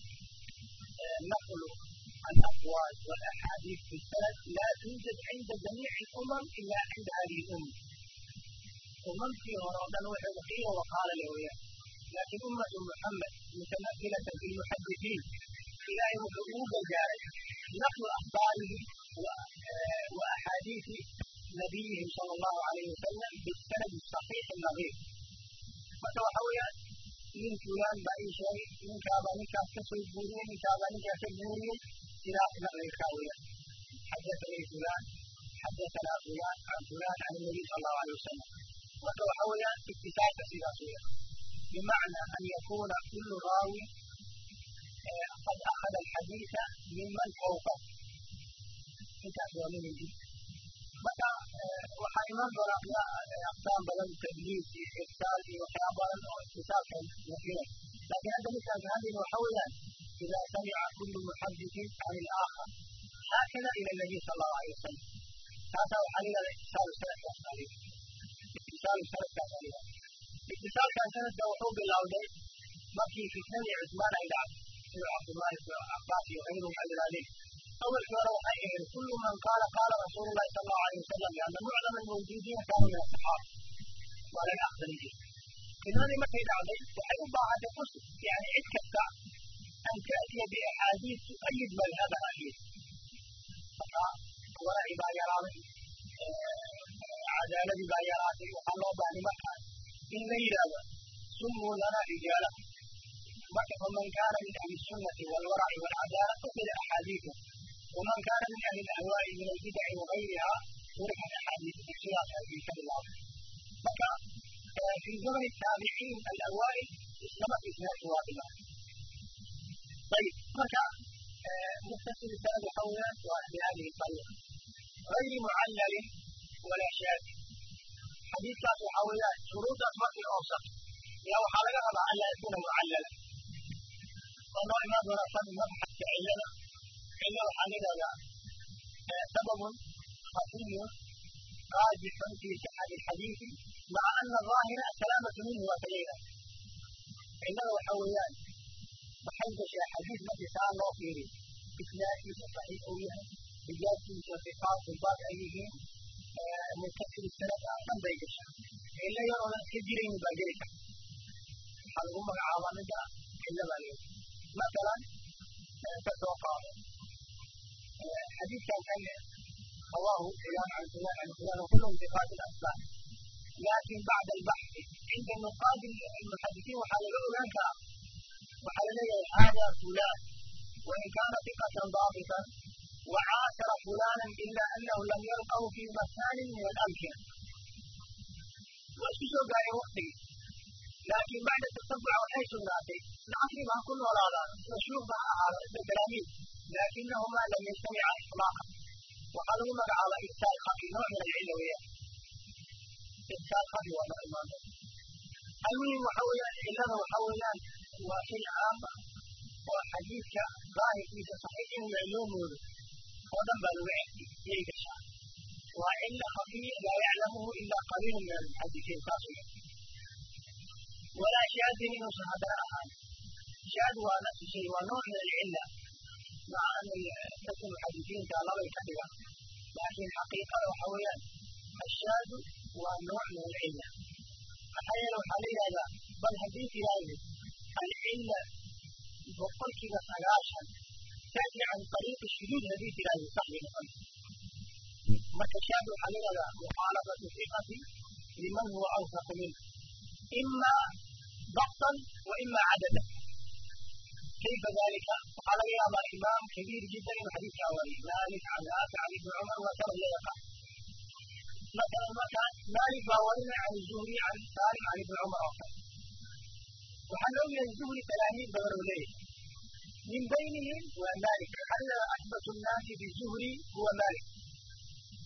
نقل الاقوال والاحاديث في السلف لا توجد عند جميع الامم الا عند هذه الامه. اممتي ورغم نوح بقيه وقال له لكن امه محمد متمثله في المحدثين لا يوجد ذلك نقل اخباره واحاديث نبيه صلى الله عليه وسلم بالسند الصحيح النظيف. فتوحوا nin fulaan baa ii sheegay ninkaabaa ninkaas ka soo guuriyey ninkaabaa ninkaas ka guuriyey sidaas naqlikaa weeyaan xadathanii fulaan xadahanaa fulaan can fulaan can nabiy sala allahu alay wasalam marka waxa weeyaan iktisaalka sidaas weeyaan bimacna an yakuna kullu raawi qad akhada alxadiisa miman fawqah intaas waa muhiim jid marka waxaa iman doona aqsaam badan tadliis iyo irsaal iyo waxyaaba badan oo itisaalka nafyinay laakiin hadda midkaan ka hadlayna waxa weeyaan idaa samica kullu muxadisin can ilaakhar haakada ila nabiy sala allahu alayh wasalam taasaa waxaa la yidhahda itisaalu sanadkaas layidhahda itisaalu sanadkaas baa layidhahda sanadka wuxuu bilowday markii fitnadii cusmaan ay dhacday sida cabdullahi ibnu cabbaas iyo hayruhum ay yidhahdeen أول مرة وحيه كل من قال قال رسول الله صلى الله عليه وسلم لأن معظم الموجودين كانوا من الصحابة ولا الأخذ به إنني ما كيد عليه وحي بعد قصد يعني عد كفتا أن تأتي بأحاديث تؤيد مذهبها فيه ولا بايران عدالة بايرات وحلو بان مكان إن ليلة sumuu lana rijaala marka faman kaana min ahli الsunati wاlwaraci wاlcadaala ukida axaadiiثu waman kaana min ahli اlahwaa'i min albidaci wagayriha turixat axaadiiثu sidaas ayay ka bilaabay marka fi zaman taabiciin alawaa'il islama isnaadku waa bilaabay ayib marka muktasir sanad waxa weeyaan waa bihadihi ariiqa gayri mucallalin walaa shaadi xadiidkaas waxaa weeyaan shuruudaas markii oobsan yaa waxaa laga rabaa an laa yakuuna mucallala oo noo imaan doona fadli mabxadka cilada cilo waxaa layidhahdaa sababun khafiyun raajixun fi sixati alxadiidi maca ana aahira asalaamatu minhu waa ka waxaa weeyaan waxay gashaa xadiid markii saa loo fiiriyo isnaadkiisa saxiix uu yahay rijaadkiisa sifaat sifaat ay yihiin muntasir sanad ah dhan bay gashaa cilo yar iska jiraynin baa geli karta waxaa lagu magacaabaa midda cilo baa leeyahay masalan ka soo qaado xadiidkan kan rawaahu fulan can fulan can fulan wakulluhum sifaat asbaan laakin bacda albaxthi cinda nuqaadi almuxadisiin waxaa laga ogaan karaa waxaa la leeyahay hada fulan wain kaana iqatan daabitan wacaasara fulanan ila anahu lam yalqahu fi makaanin min alamkina waa isku soo gaareen waktigii laakiin bacda tasabuca waxay sugnaatay casriba ha ku noolaadaan mashruucba laakinahumaa lam yajtamica iطlaaqa waxaa lagu magacaabaa irsaal khafi nooc min alcilla weeyaan irsaal khafi waa noo imaan doona almuhim waxa weeyaan cillada waxa weeyaan waa shay caama oo xadiidka daahirkiisa saxiix inuu yahay moodo oo dhan baa lagu iyay gashaa waa cilla khafiya laa yaclamuhu ila qaliilu min almuxadisiin saas weya walaa shaadin inuusan haddana ahaan shaad waa nafsi shay waa nooc min alcilla maca dadka muxadisiinta labay ka dhigaan laakiin xaqiiqada waxa weeyaan ashaadu waa nooc min alcilla maxaa yeele waxaa la yidhahdaa bal haddii tiraahdo alcilla boqolkiiba sagaashan taati can ariiqi shuduud haddii tiraahdo sax bay marka shaad waxaa la yidhahdaa mukhaalafatu fiqati liman huwa awsaqu minhu ima dabtan wa ima cadadan kayfa dalika waxaa laga yaabaa imaam kabiir jiddan inuu xadiidkaa wariyo malik can naafic can ibni cumar waa sanad la yaqaan masalan marka malik baa warinay can zuhri can saalim can ibni cumar oo kale waxaa la ogyahay zuhri talaamiid badan oo leeyahay min baynihim waa malik xalla asbatu nnaasi bizuhri huwa malik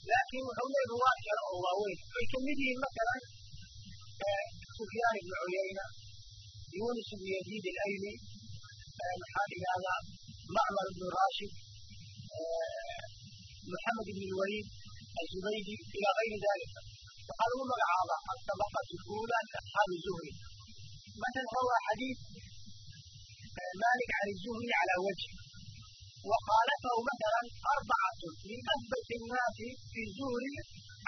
laakin wuxuu leeyahy ruwaad kale oo waaweyn ay ka mid yihiin masalan sufyaan ibnu cuyayna yunus ibnu yaziid alayli maxaa la yidhaahdaa macmar ibn rashid moxamed ibn lwalid azubaydi ila kayri dalika waxaa lagu magacaabaa altabaqatu lula min asxaabi zuhri markan rawa xadiid malik can zuhri cala wajh وخالفه مثلا أربعة من أثبت الناس في الزهر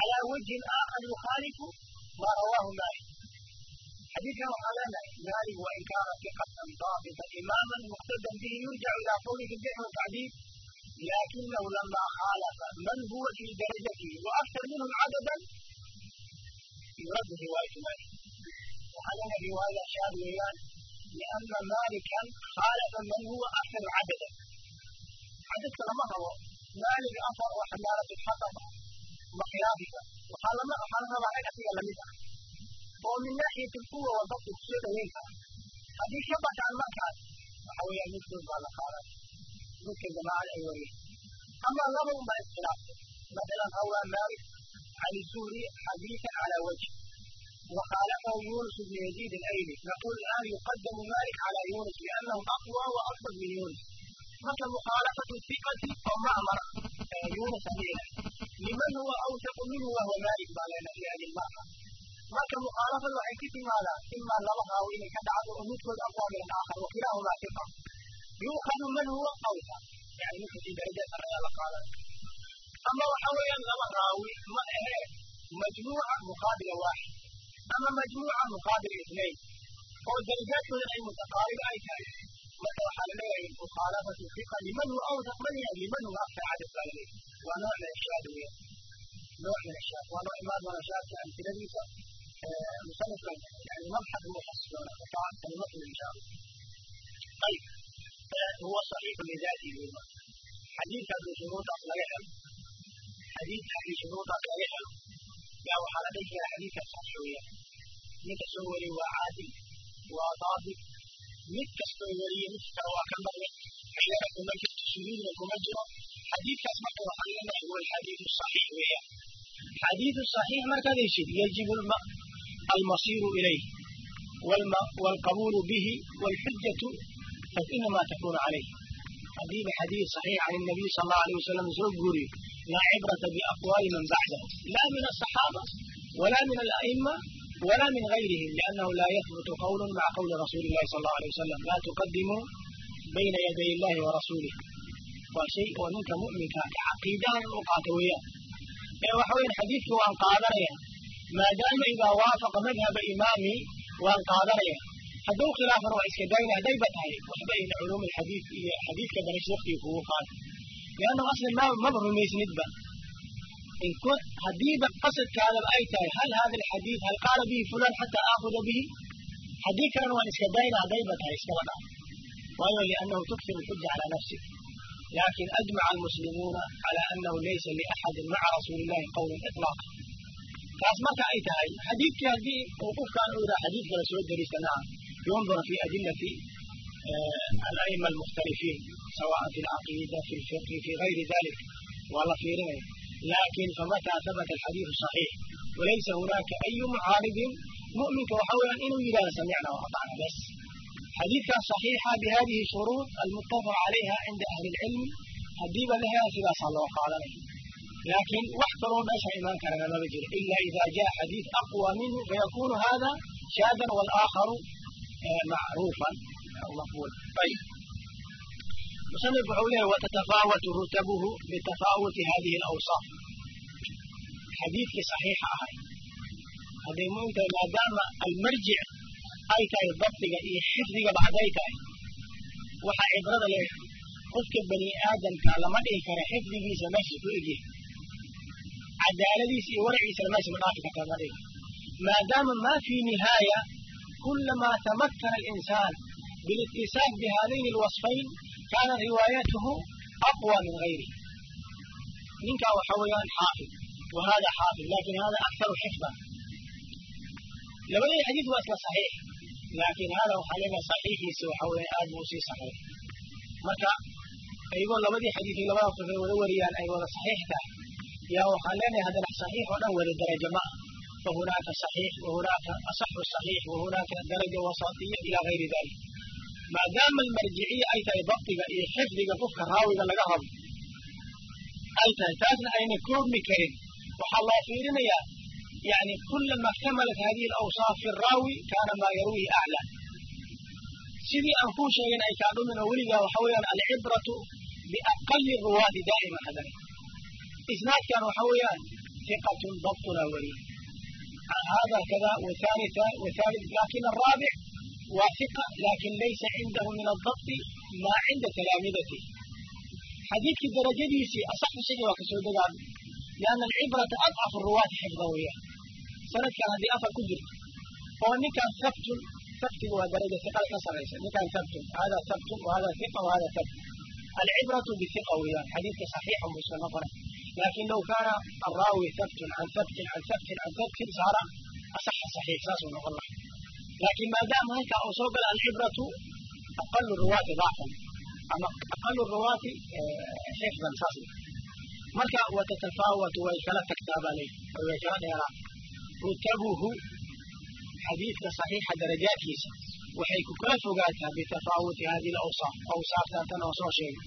على وجه آخر يخالف ما رواه مالك. حديثنا وقالنا ذلك وإن كان ثقة ضابطا إماما مقتدا به يرجع إلى قوله في الجمع والتعديل لكنه لما خالف من هو في درجته وأكثر منهم عددا يرد رواية مالك وعلنا رواية شاذيان لأن مالكا خالف من هو أكثر عددا حدث لما هو مالك أثر وحلالة الحطب وخيابها وحال ما وحال ما بعد أسئلة لم يدعم لمدة ومن ناحية القوة والضبط السيدة ينفع هذه شبت عن مكان وحوية مثل قال قال مثل جماعة الأيوية أما لهم ما اختلاف مثلا هو مالك عن الزهري حديثا على وجه وخالفه يونس بن يزيد الايلي نقول الان يقدم مالك على يونس لانه اقوى واصل من يونس متى مخالفه الثقه او معمر يونس علينا لمن هو اوثق منه وهو مالك بالنا في هذه المرة marka mukhaalafada waxay ka timaadaa imaa laba qaawo inay ka dhacdo oo midkooda aqwaabilan aakar wakilaahuma iqa yuukhadu man huwa qawta yani ninka bidaiga saraya la qaadan ama waxa weeyaan laba raawi ma ahe majmuuca muqaabila waaxid ama majmuuca muqaabila ithnayn oo darajaadkoodan ay mutaqaariba ay tahay marka waxaa la leeyahay mukhaalafatu fiqa liman huwa awsaq man yahay liman huwa afta baa la leeyahay waa nooc min ashaad weeyaan nooc waa nooc imaad manashaadka amtiladiisa amsiladiisa musanifkan yani mabxad buu xasi doonaa markaa kalimatun insha allah ayib huwa saxiixu lidaatihi buu xadiidka haddii shuruudaas laga helo xadiidka haddii shuruudaas laga helo yaa waxaa la dhihi karaa xadiidkaas saxiix weeyaan ninka soo wariye waa caadil waa daabit mid kastoo wariye mid kale waa ka المصير إليه والقبول به والحجة فإنما تكون عليه حديث حديث صحيح عن النبي صلى الله عليه وسلم زوجري لا عبرة بأقوال من بعده لا من الصحابة ولا من الأئمة ولا من غيرهم لأنه لا يثبت قول مع قول رسول الله صلى الله عليه وسلم لا تقدموا بين يدي الله ورسوله وشيء ومنك مؤمنك كعقيدة وقاتوية يعني وحوين حديث وأن قادر يعني قادريا ما دام إذا وافق مذهب إمامي وأن قادريا هدو خلافا وإسك داينا ديبتها وحبين علوم الحديث حديث كدرس وقتي فهو قال لأنه أصلا ما مبر ميس ندبة إن كنت هديبا قصد كهذا الآية هل هذا الحديث هل قال به فلان حتى آخذ به حديث كان وأن إسكدين عديبة إسكدنا وأيضا لأنه تكثر الحجة على نفسه لكن أجمع المسلمون على أنه ليس لأحد مع رسول الله قول إطلاقا فأسمعت أيت هاي حديث هذه وقوف كان أولى حديث رسول الله نعم ينظر في أدلة آه الأئمة المختلفين سواء في العقيدة في الفقه في غير ذلك والله في رأي لكن فمتى ثبت الحديث صحيح وليس هناك أي معارض مؤمن وحول إنه إذا سمعنا وأطعنا بس حديث صحيحة بهذه الشروط المتفق عليها عند أهل العلم هديب لها إذا صلى وقال لكن واحتروا ما إيمان كان ما بجر إلا إذا جاء حديث أقوى منه فيكون هذا شاذا والآخر معروفا أو مقبولا طيب مصنف حوله وتتفاوت رتبه بتفاوت هذه الأوصاف حديث صحيح cadaaladiisa iyo warciisana meesha ma dhaafi kartaa baa dhigi maadaama maa fii nihaaya kulamaa tamakkana alinsaan biاlitisaaq bihadayni اlwasfayn kaana riwaayatuhu aqwa min gayrihi ninkaa waxa weeyaan xaafid wa hada xaafid laakiin hada akharu xifda labadii xadiid waa isla saxiix laakin hada waxaa leedaha saxiixiisa waxa weeya aad buu u sii saxeey marka iyagoo labadii xadiiday labada qof wada wariyaan ay wada saxiix tahay yaa waxaan leenahay haddana saxiix oo dhan weli darajo ma ah fahunaaka saxiix wahunaaka asaxu saxiix wahunaaka daraja wasatiya ila gayri dalik maadaama almarjiciya ay tahay dabdiga iyo xifdiga qofka raawiga laga rabo. Ay tahay taasna ayna koobmi karin. Waxaa loo fiirinayaa yani kulama ixtamalat hadihi alawsaaf fi raawi kaana maa yarwihi acla sidii aan kuu sheegin aytaan dhumin oo weligaa waxa weeyaan alcibratu biaqali ruwaati daa'iman hadana أعلى سيدي أنفوش أين أي كانوا من ولد وحويا العبرة بأقل الرواة دائما هذا إسناد كان وحويا ثقة ضبط ولي هذا كذا وثالث وثالث لكن الرابع واثقة لكن ليس عنده من الضبط ما عند تلامذته حديث الدرجة دي سي أصح شيء وكسود لأن العبرة أضعف الرواة حفظوية سنة كان هذه أفر كجر فواني كان ثبت ثبت هو درجة ثقة كسر كان ثبت هذا ثبت laakiin low kaana araawi sabtun can sabtin can sabtin can sabtin saara asaxa saxiix saasuu noqon lahay laakiin maadaama halkaa uu soo gala alcibratu aqalu ruwaati daacfan ama aqalu ruwaati xifdan saas marka watatafaawatu way kala tagtaa baa leeyahy way kala dheeraa rutabuhu xadiidka saxiixa darajaadkiisa waxay ku kala fogaataa bitafaawuti haadihi awsaaf awsaaftaatan oo soo sheegay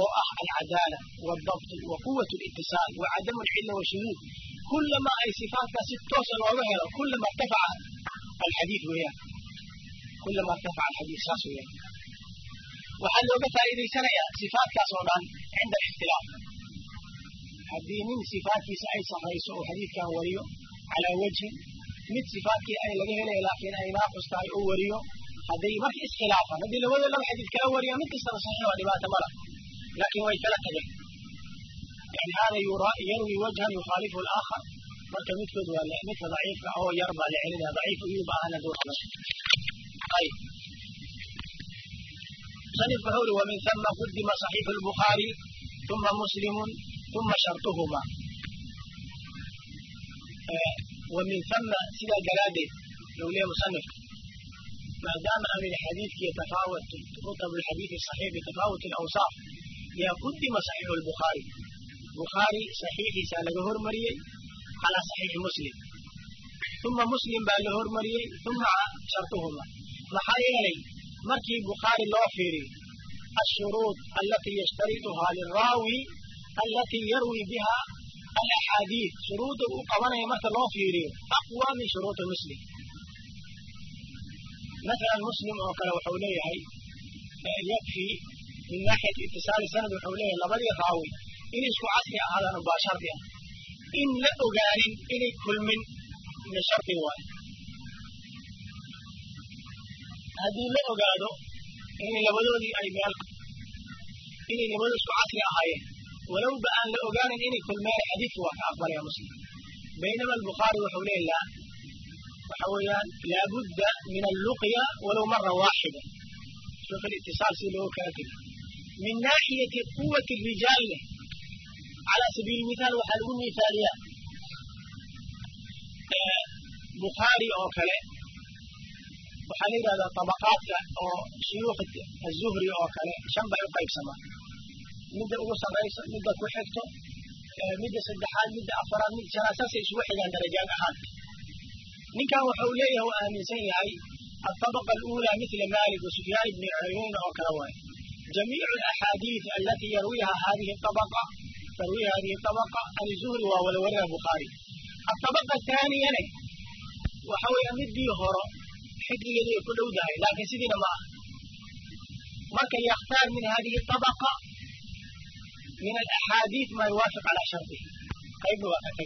oo ah alcadaala wadabt waquwat litisaal wacadam lcilla washuduud kulama ay sifaatkaas si toosa ah looga helo kulama irtafaca alxadii weeyaan. Kulama irtafaca alxadii saas weeyaan. Waxaa looga faa'iidaysanayaa sifaatkaas oo dhan cinda alixtilaaf. Haddii nin sifaatkiisa ay sarrayso oo xadiidkan wariyo calaa wajhin mid sifaatkii ay laga helay laakiin ay naaqus tahay oo wariyo hadday marka iskhilaafan haddii labadoo laba xadiid kala wariya mid kastaba saxiixa dhibaato mala laakiin way kala tageen yani hada yarwi wajhan yukhaalifu alaakhar marka midkood waa midka daciifka oo yar baa la celina daciif iyuu baahana duu qaba ayb musnif wuxuu uri wamin ثuma qudima صaxiifu الbukhaari ثuma muslimu ثuma sharطuhuma wamin ثuma sidaa daraaddeed lou leeya musanifku maadaama amin xadiidkii tafaawat rutab xadiidi صaxiixi tafaawut اlawsaaf yaa ku dima saxiixu lbukhaari bukhaari saxiixiisaa laga hormariyey calaa saxiixi muslim uma muslim baa la hormariyey uma shartuhuma maxaa yeelay markii bukhaari loo fiiriyo ashuruud alatii yashtarituhaa liraawi alatii yarwi biha alaxaadiid shuruudda uu qabanaya marka loo fiiriyo aqwa min shuruudi muslim masalan muslim oo kale wuxuu leeyahay yakfi min naaxiyati itisaali sanad wuxuu leeyahay labadii raawi inay isku casri ahaadaan ubaa shardi ah in la ogaanin inay kulmin min shardi waayo haddii la ogaado inay labadoodii ay meel inay labadoo isku casri ahaayeen walowba aan la ogaanin inay kulmeen xadiidki waa ka aqbalaya muslim baynama albukhaari wuxuu leeya laa waxa weeyaan laabudda min alluqya walow mara waaxida shuf alitisaal si looga kala tegi min naaxiyati quwati rijaalne calaa sabiili mithaal waxaa lagu mithaaliyaa bukhaari oo kale waxaa la yidhahdaa tabaqaadka oo shuyuukh azuhri oo kale shan bay u qaybsamaan midda ugu sarrayso midda ku xigto midda saddexaad midda afaraad midda shanaad saasay isugu xigaan darajaad ahaan ninkan waxa uu leeyahay uu aaminsan yahay alطabaqa aluulaa mila malik wa sufyaan ibni cuyayna oo kale waaye جميع الأحاديث التي يرويها هذه الطبقة ترويها هذه الطبقة الزهري ولو البخاري الطبقة الثانية لك وحوي أمدي هرا حدي يدي كل وداي لكن سيدنا ما ما كان يختار من هذه الطبقة من الأحاديث ما يوافق على شرطه كيف يوافق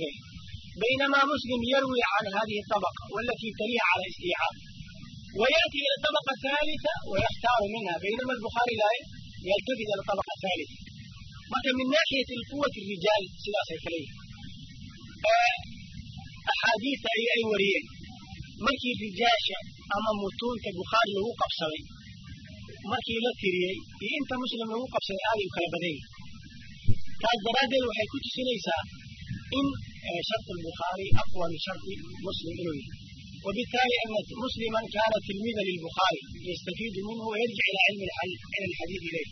بينما مسلم يروي عن هذه الطبقة والتي تليها على الاستيعاب ويأتي إلى الطبقة الثالثة ويختار منها بينما البخاري لا yartabidana abaqa halis marka min naaxiyati quwati rijaal sidaasay kale axaadiista ayo ay wariyeen markii rijaasha ama mutuunta bukhaari lagu qabsaday markii la tiriyey iyo inta muslim lagu qabsaday aad ay u kala badanya taas daraaddeed waxay ku tusinaysaa in shardi bukhaari aqwa min shardi muslim inuu yahay وبالتالي أن مسلما كان تلميذا للبخاري يستفيد منه ويرجع إلى علم إلى الحديث إليه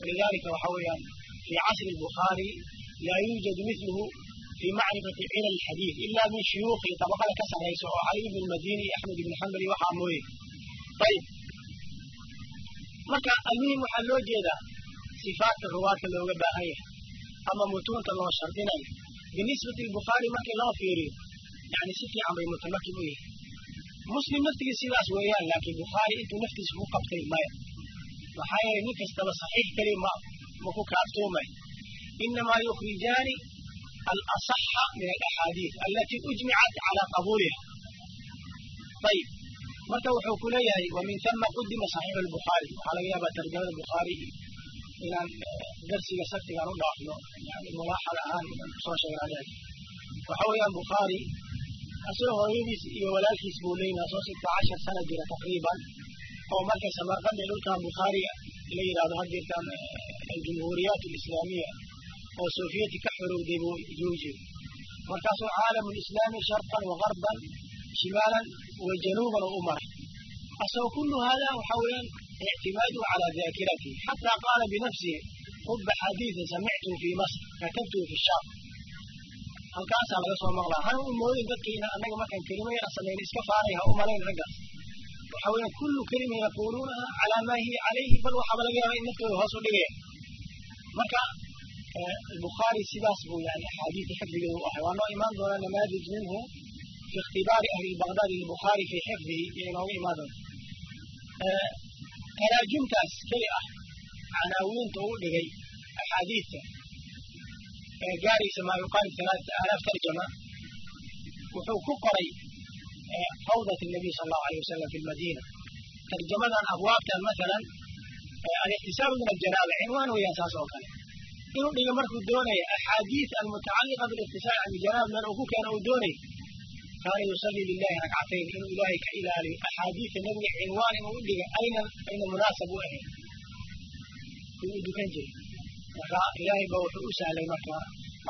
ولذلك وحويا في عصر البخاري لا يوجد مثله في معرفة علل الحديث إلا من شيوخه طبقة كسر رئيسه علي بن المديني أحمد بن حنبل وحاموي طيب marka almuhim waxaa loo jeedaa sifaatka ruwaadka looga baahan yahay ama mutuunta loo shardinayo binisbati lbukhaari markii loo fiiriyo yani si fiican bay mutamakin u yihiin muslim naftigii sidaas weeyaan laakiin bukhaari intuu naftiisa ku qabtay maya maxaa yeelay nin kastaba saxiix keli ma ma ku kaaftoomay inamaa yukrijaani alasaxa min alaxaadiid alatii ujmicat calaa qabuuliha ayib marka wuxuu ku leeyahay wamin hama qudima saxiix albukhaari waxaa laga yaabaa tarjamada bukhaari inaan darsiga saktigaan u dhaafno yani mulaaxada ahaan inaan ku soo sheegnaa weeyaan bukhaari asagoo hooyadiis iyo walaalkiis buu leeyahay soo sita cashar sana jira taqriiban oo marka samarqanda dhulkan bukhaariga la yidhahdo hadeertan aljumhuuriyaat alislaamiya oo soofiyeti ka xorowday buu joojiyo markaasuu caalam lislaami sharqan wa garban shimaalan wa januuban u maray asagoo kullu hada waxa weeyaan ictimaadu calaa daakiratihi xataa qaala binafsihi quba xadiidan samictuhu fii masr katabtuhu fi shaam halkaasaa laga soo maqlaa hana u moodin dadkiina annaga markaan kelima yar samayna iska faanay ha u malayn raggaas waxa weya kullu kelima yaquluunaha calaa maa hiya calayhi bal waxaaba laga yaaba in naftooda hoos u dhigaya marka bukhaari sidaas buu yani axaadiida xifdigeeda u ahay waa noo imaan doonaa namaadij minhu fi ikhtibaari ahli baghdadi lbukhaari fii xifdihi iyo inooga imaan doonta taraajumtaas keli ah canaawiinta uu dhigay axaadiidta gaaraysa maa yuqaal alaata aalaaf tarjama wuxuu ku qoray rawdat nabiy sala allahu alayh wasalam fi lmadiina tarjamadan abwaabtan masalan alixtisaabu min aljanaaba cinwaan weeyaan saas oo kale. Inuu dhigo markuu doonaya axaadiid almutacalliqa biliktisaar can janaab meel uu ku keeno uu doonay kaana yusallii lilahi rakcatayn inuu ilaahay ka ilaaliyo axaadiidka nebiga cinwaan inuu u dhiga aynan ayna munaasab u ahayn. Uu dukan jiray marka ilaahay ba wuxuu u sahlay marka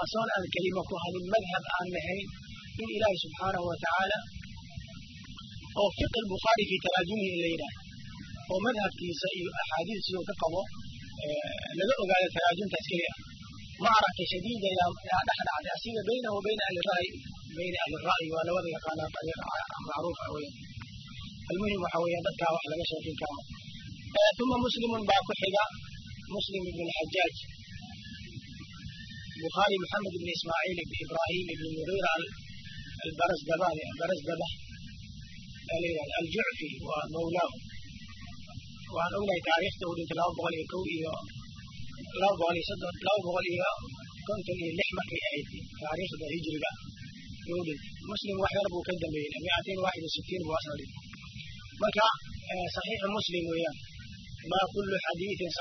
asoon aan kelima ku hadin madhab aan lahayn in ilaahay subxaanahu watacaala oo fiqi lbukhaari fii taraajumihi la yidhaah oo madhabkiisa iyo axaadiis ka qabo laga ogaado taraajumtaas keli ah shadiida yaa dhex dhacday asiga baynahu bayna ahli ra'yi bayna ahli ra'yi waa labada yaqaanaa macruufa weyan almuhim waxa weeyaan dadkaa wax laga sheekin karo. Uma muslimun baa ku xiga muslim ibn alxajaaj buhaari maxamed ibn ismaaciil ibn ibrahim ibn murir albarazdaba aljucfi waa mawlaahu waxaan ognahay taariikhta uu dhintay laba boqol iyo ko iyo laba boqol iyo soddon laba boqol iyo konton iyo lix markay ahayd taariikhda hijriga uu dhintay muslim waxyar buu ka dambeeyey miatain waxid iyo sitiin buu asna dhintay marka saxiixu muslim weeyaan maa kulu xadiiثin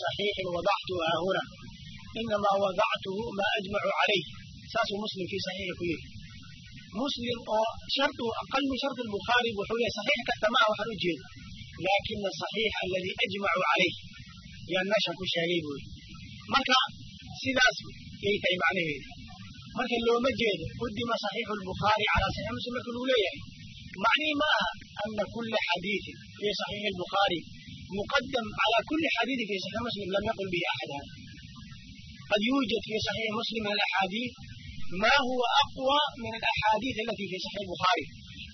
saxiixin wadaxtu haahuna inamaa wadactuhu maa ajmacu calayh saasuu muslim fii saxiixa ku yidhi muslim oo shardu aqalu shardi albukhaari wuxuu yahay saxiix kasta maaha waxaan u jeeda laakina saxiixa aladii ajmacuu calayh yaan meeshan ku sheegay buuri marka sidaas yay tahay macnaheedu marka looma jeedo qudima saxiixu albukhaari calaa saxiix muslim marka lagu leeyahay macnihi ma aha ana kula xadiidin fii saxiixi albukhaari muqadam calaa kuli xadiidin fii saxiix muslim lam yaqul bihi axad hada قد يوجد في صحيح مسلم من الأحاديث ما هو أقوى من الأحاديث التي في صحيح البخاري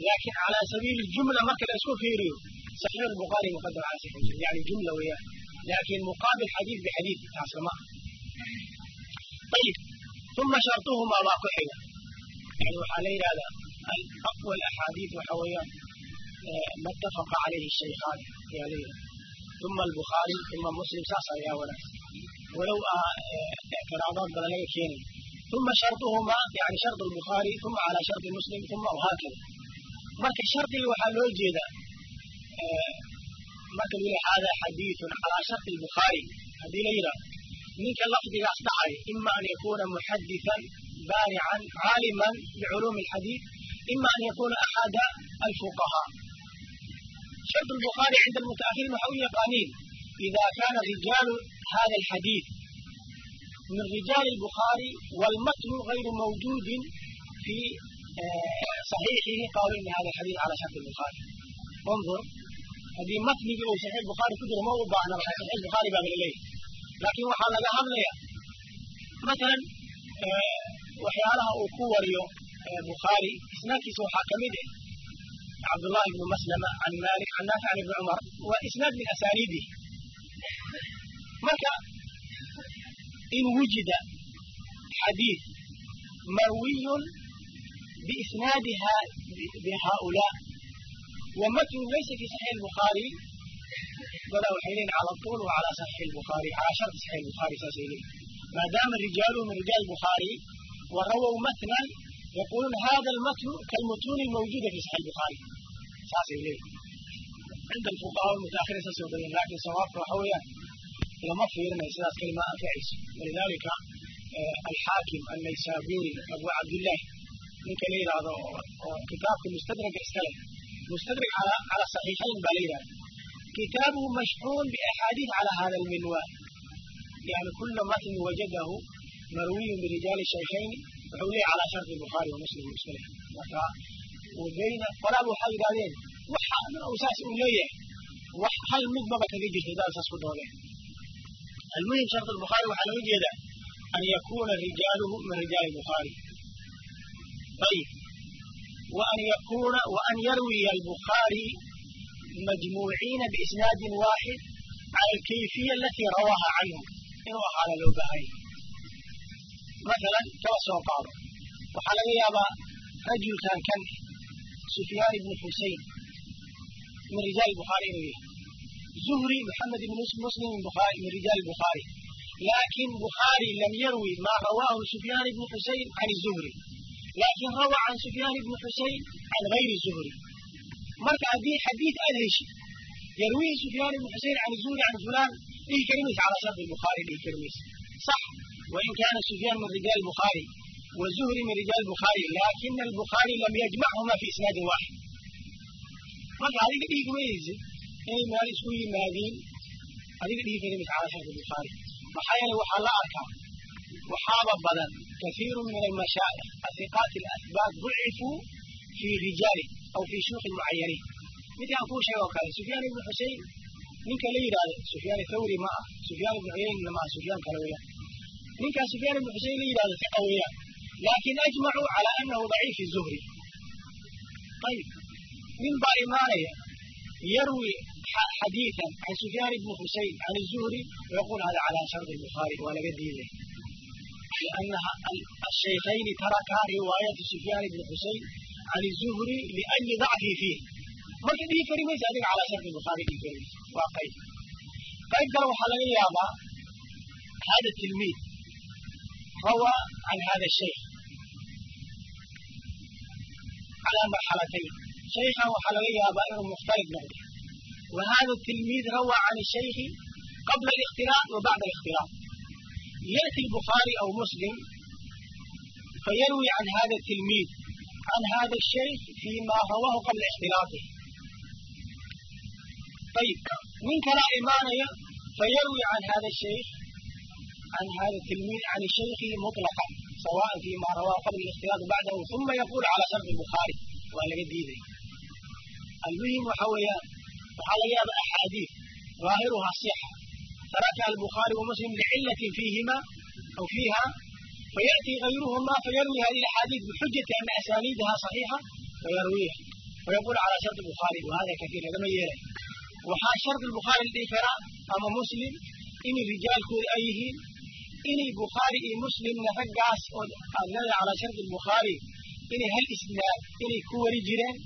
لكن على سبيل الجملة ما كان أسكو في ريو صحيح البخاري مقدم على صحيح مسلم يعني جملة وياه لكن مقابل حديث بحديث عصرماء طيب ثم شرطهما ما كحل يعني وحالي هذا أقوى الأحاديث وحويان ما اتفق عليه الشيخان يا ليلى ثم البخاري ثم مسلم ساسا يا ولد ولو اعتراضات بلا كيني ثم شرطهما يعني شرط البخاري ثم على شرط مسلم ثم وهكذا marka shardiga waxaa loo jeeda marka lu hada xadiiثun calaa sharطi الbukhaari haddii la yidhaah ninka lafdigaas dhacay ima an yakuna muxadiثan baarican caaliman biculuumi الxadiiث ima an yakuna axada alfuqahaa شرط البخاري عند المتأخرين وحو يقانين إذا كان رجال هذا الحديث من رجال البخاري والمتن غير موجود في صحيحه قالوا إن هذا الحديث على شرط البخاري انظر هذه متن في صحيح البخاري كدر موضع عن صحيح البخاري باب إليه لكن وحال لها ليا مثلا waxyaalaha uu ku wariyo bukhaari isnaadkiisa waxaa ka mid eh cabdullahi bnu maslama can maalik can naafic can ibni cumar marka in wujida xadiid marwiyun biisnaadiha bihaaulaa. Wa matnu laysa fi saxiix الbukhaari badaa waxay leeyiin cala طuul wa calaa saxiix الbukhaari calaa sharti saxiix الbukhaari saasay leeyiin maadaama rijaaluhu min rijaal الbukhaari wa rawow matnan yaquluun hada almatnu kalmutuni lmawjuuda fi saxiix الbukhaari saasay leeyiin cinda alfuqahaa mutaahiriin saasoo badan laakiin sawaabka waxa weeyaan lama fiirinayo sidaas kalima anfacayso walidaalika eh, alxaakim annaysaburi abu cabdillaah ninka la yidhaahdo oo kitaabka mustadraga iska leh mustadrag cala saxiixayn baa la yidhahda kitaabuhu mashxuun biaxaadiid cala hada alminwal yani kula matni wajadahu marwiyun birijaali shaykhayni wuxuu leeyahy calaa sharti bukhaari wa iska leh. Marka wbayna qolaaba waxay yidhahdeen waxa saas uu leeyahay? Wax hal mid kaga jirta daal saas ku dhoobeen almuhim shart اlbukhaari waxaa looga jeedaa an yakuna rijaaluhu min rijaali bukhaari ayib wan yakuna waan yarwiya albukhaari majmuuciina biisnaadin waaxid cala alkayfiya alatii rawaaha canhu. Inuu ahaana loo baahanya masalan kaba soo qaado. Waxaa laga yaabaa rajulkan kan sufyaan ibnu xusayn min rijaal bukhaari inuu yahay. زهري محمد بن مسلم البخاري من رجال البخاري لكن بخاري لم يروي ما رواه سفيان بن حسين عن الزهري لكن روى عن سفيان بن حسين عن غير الزهري مركع دي حديث أدهشي يرويه سفيان بن حسين عن الزهري عن فلان إيه على شرط البخاري إيه صح وإن كان سفيان من رجال البخاري والزهري من رجال البخاري لكن البخاري لم يجمعهما في إسناد واحد مركع دي إيه inay meel isku yimaadiin adiga dhiigi kari bukhaari maxaa yeelay waxaa la arkaa waxaaba badan kaiiru min almashaa'ikh athiqaati alasbaat ducifuu fii rijaali aw fii shuuqin mucayaniin mid aan kuu sheeg oo kale sufyaan ibnu xusein ninka la yidhaahdo sufyaan thawri ma ah sufyaan ibnu cuyeynna ma ah sufyaan kale weeyaan. Ninkaa sufyaan ibnu xusein la yidhahdo fiqa weeyaan laakin ajmacuu cala anahu daciif zuhri. Ayib nin baa imaanaya yarwi xadiiثan can sufyaan ibni xusayn can الzuhri وyaqul hada calى sharط الbukhaari waa laga diiday لأنha الشhaykhayni tarkaa riwaayaةu sufyaan ibni xusayn can الzuhri لأجli dضacfi fiih marka dhihi kari maysa adiga calaa sharط الbukhaari dhihi kari maysa waa qayb qayb kale waxaa laga yaabaa hada الtilmiid rawa can hada الshaykh calى marxalatayn shaykhan waxaa laga yaabaa inuu mukhtalif noqdo وهذا التلميذ روى عن الشيخ قبل الاختلاط وبعد الاختلاط يأتي البخاري أو مسلم فيروي عن هذا التلميذ عن هذا الشيخ فيما رواه قبل اختلاطه طيب من كلام فيروي عن هذا الشيخ عن هذا التلميذ عن الشيخ مطلقا سواء فيما رواه قبل الاختلاط وبعده ثم يقول على شرط البخاري ولا جديده المهم حويا waxaa laga yaaba axaadiid ظaahiruha صixa tarakaha الbخaariي وmsلم لcilaة فيhima aw fiiha. Fayaأتi غayruhma fayarwi hadi الأxaadiiث bxujati ana asaaniidaha صaحiixa fayarwiha fayaqul calى sharط الbخaarي wahada kaثيir lagama yeelay waxaa sharط الbخaarي la dhihi karaa ama muslim inay rijaalkooda ay yihiin inay bukhaari iyo muslimna raggaas oo ah aad leedahay calaa sharط الbخaarي inay hal isnaad inay ku wari jireen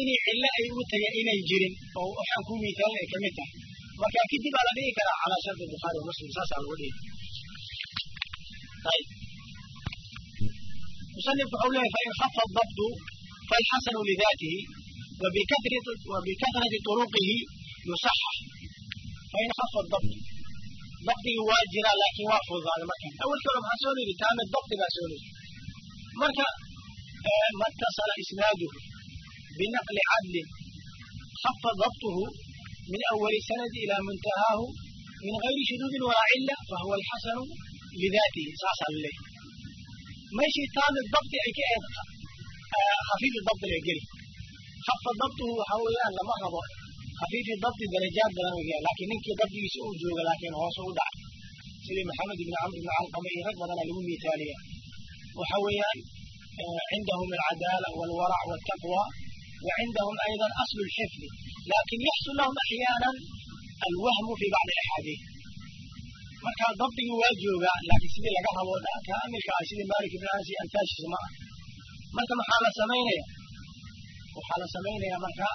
inay cillo ay ugu tageen inay jirin oo waxaan ku miitaalin ay ka mid tahay marka kadib aa la dhigi karaa calaa shardi bukhaari wa muslim saasaa lagu dhigi ayb musanifku waxau leeyahy fain khafa dabtu falxasanu lidaatihi wabikahrati turuqihi yusaxax fain khafa dabtu dabdigii waa jiraa laakiin waa fududaaday markan awalkii hore maxaa soo niri taana dabdi baa soo niri marka ma اtasala isnaaduhu binaqli cadlin hafa dabtuhu min awali sanadi ilaa muntahaahu min gayri shuduudin walaa cila fahuwa alxasanu lidaatihi saasaa laleeyahy meeshii taami dabdi ay ka aheed khafiifi dabdi la geli hafa dabtuhu waxaa weeyaan lama rabo khafiifi dabdi darajaad badan waya laakiin ninkii dabdigiisa uu jooga laakiin hoose u dhacay sidii maxamed ibni camr ibni calqama iyo rag badana lagu miitaaliya waxa weeyaan عندهم العدالة والورع والتقوى وعندهم أيضا أصل الحفظ لكن يحصل لهم أحيانا الوهم في بعض الأحاديث marka dabdigii waa joogaa laakiin sidii laga rabo kaamilka ah sidii malik ibn anas amtaashiisa ma ah marka maxaa la samaynaya waxaa la samaynaya marka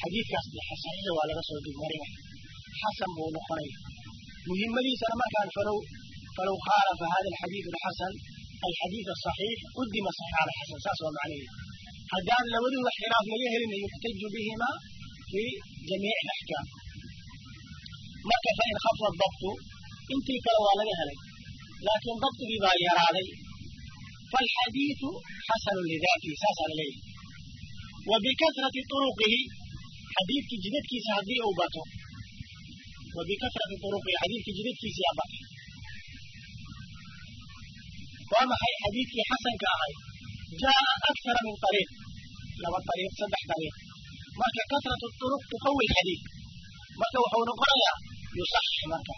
xadiidkaas saxiixa waa laga soo dibmarinaya xasan buu noqonaya muhimadiisana markaan falow falow khaalafa hada alxadiid alxasan alxadiid asaxiix qudima saxiix ala xasan saas waa macnaheedu haddaan labaduba khilaaf laga helina yuxtaju bihima fi jamiici axkaam marka fain khafa dabtu intii kale waa laga helay. Laakiin dabtigii baa yaraaday. Faalxadiidu xasanu lidaatihi saasaa la leeyahay. Wa bikasrati turuqihi xadiidkii jidadkiisa haddii uu bato. Wa bikasrati turuqihi xadiidkii jidadkiisa yaa batay waa maxay xadiidkii xasanka ahay jaa akara min ariiq laba ariiq saddex ariiq marka kasratu turuq tuqawi xadiid marka wuxuu noqonayaa yusaxix marka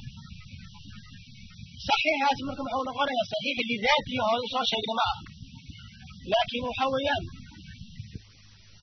saxiixaas marka muxuu noqonayaa saxiix lidaatihi hore u soo sheegna ma ah laakiin waxa weeyaan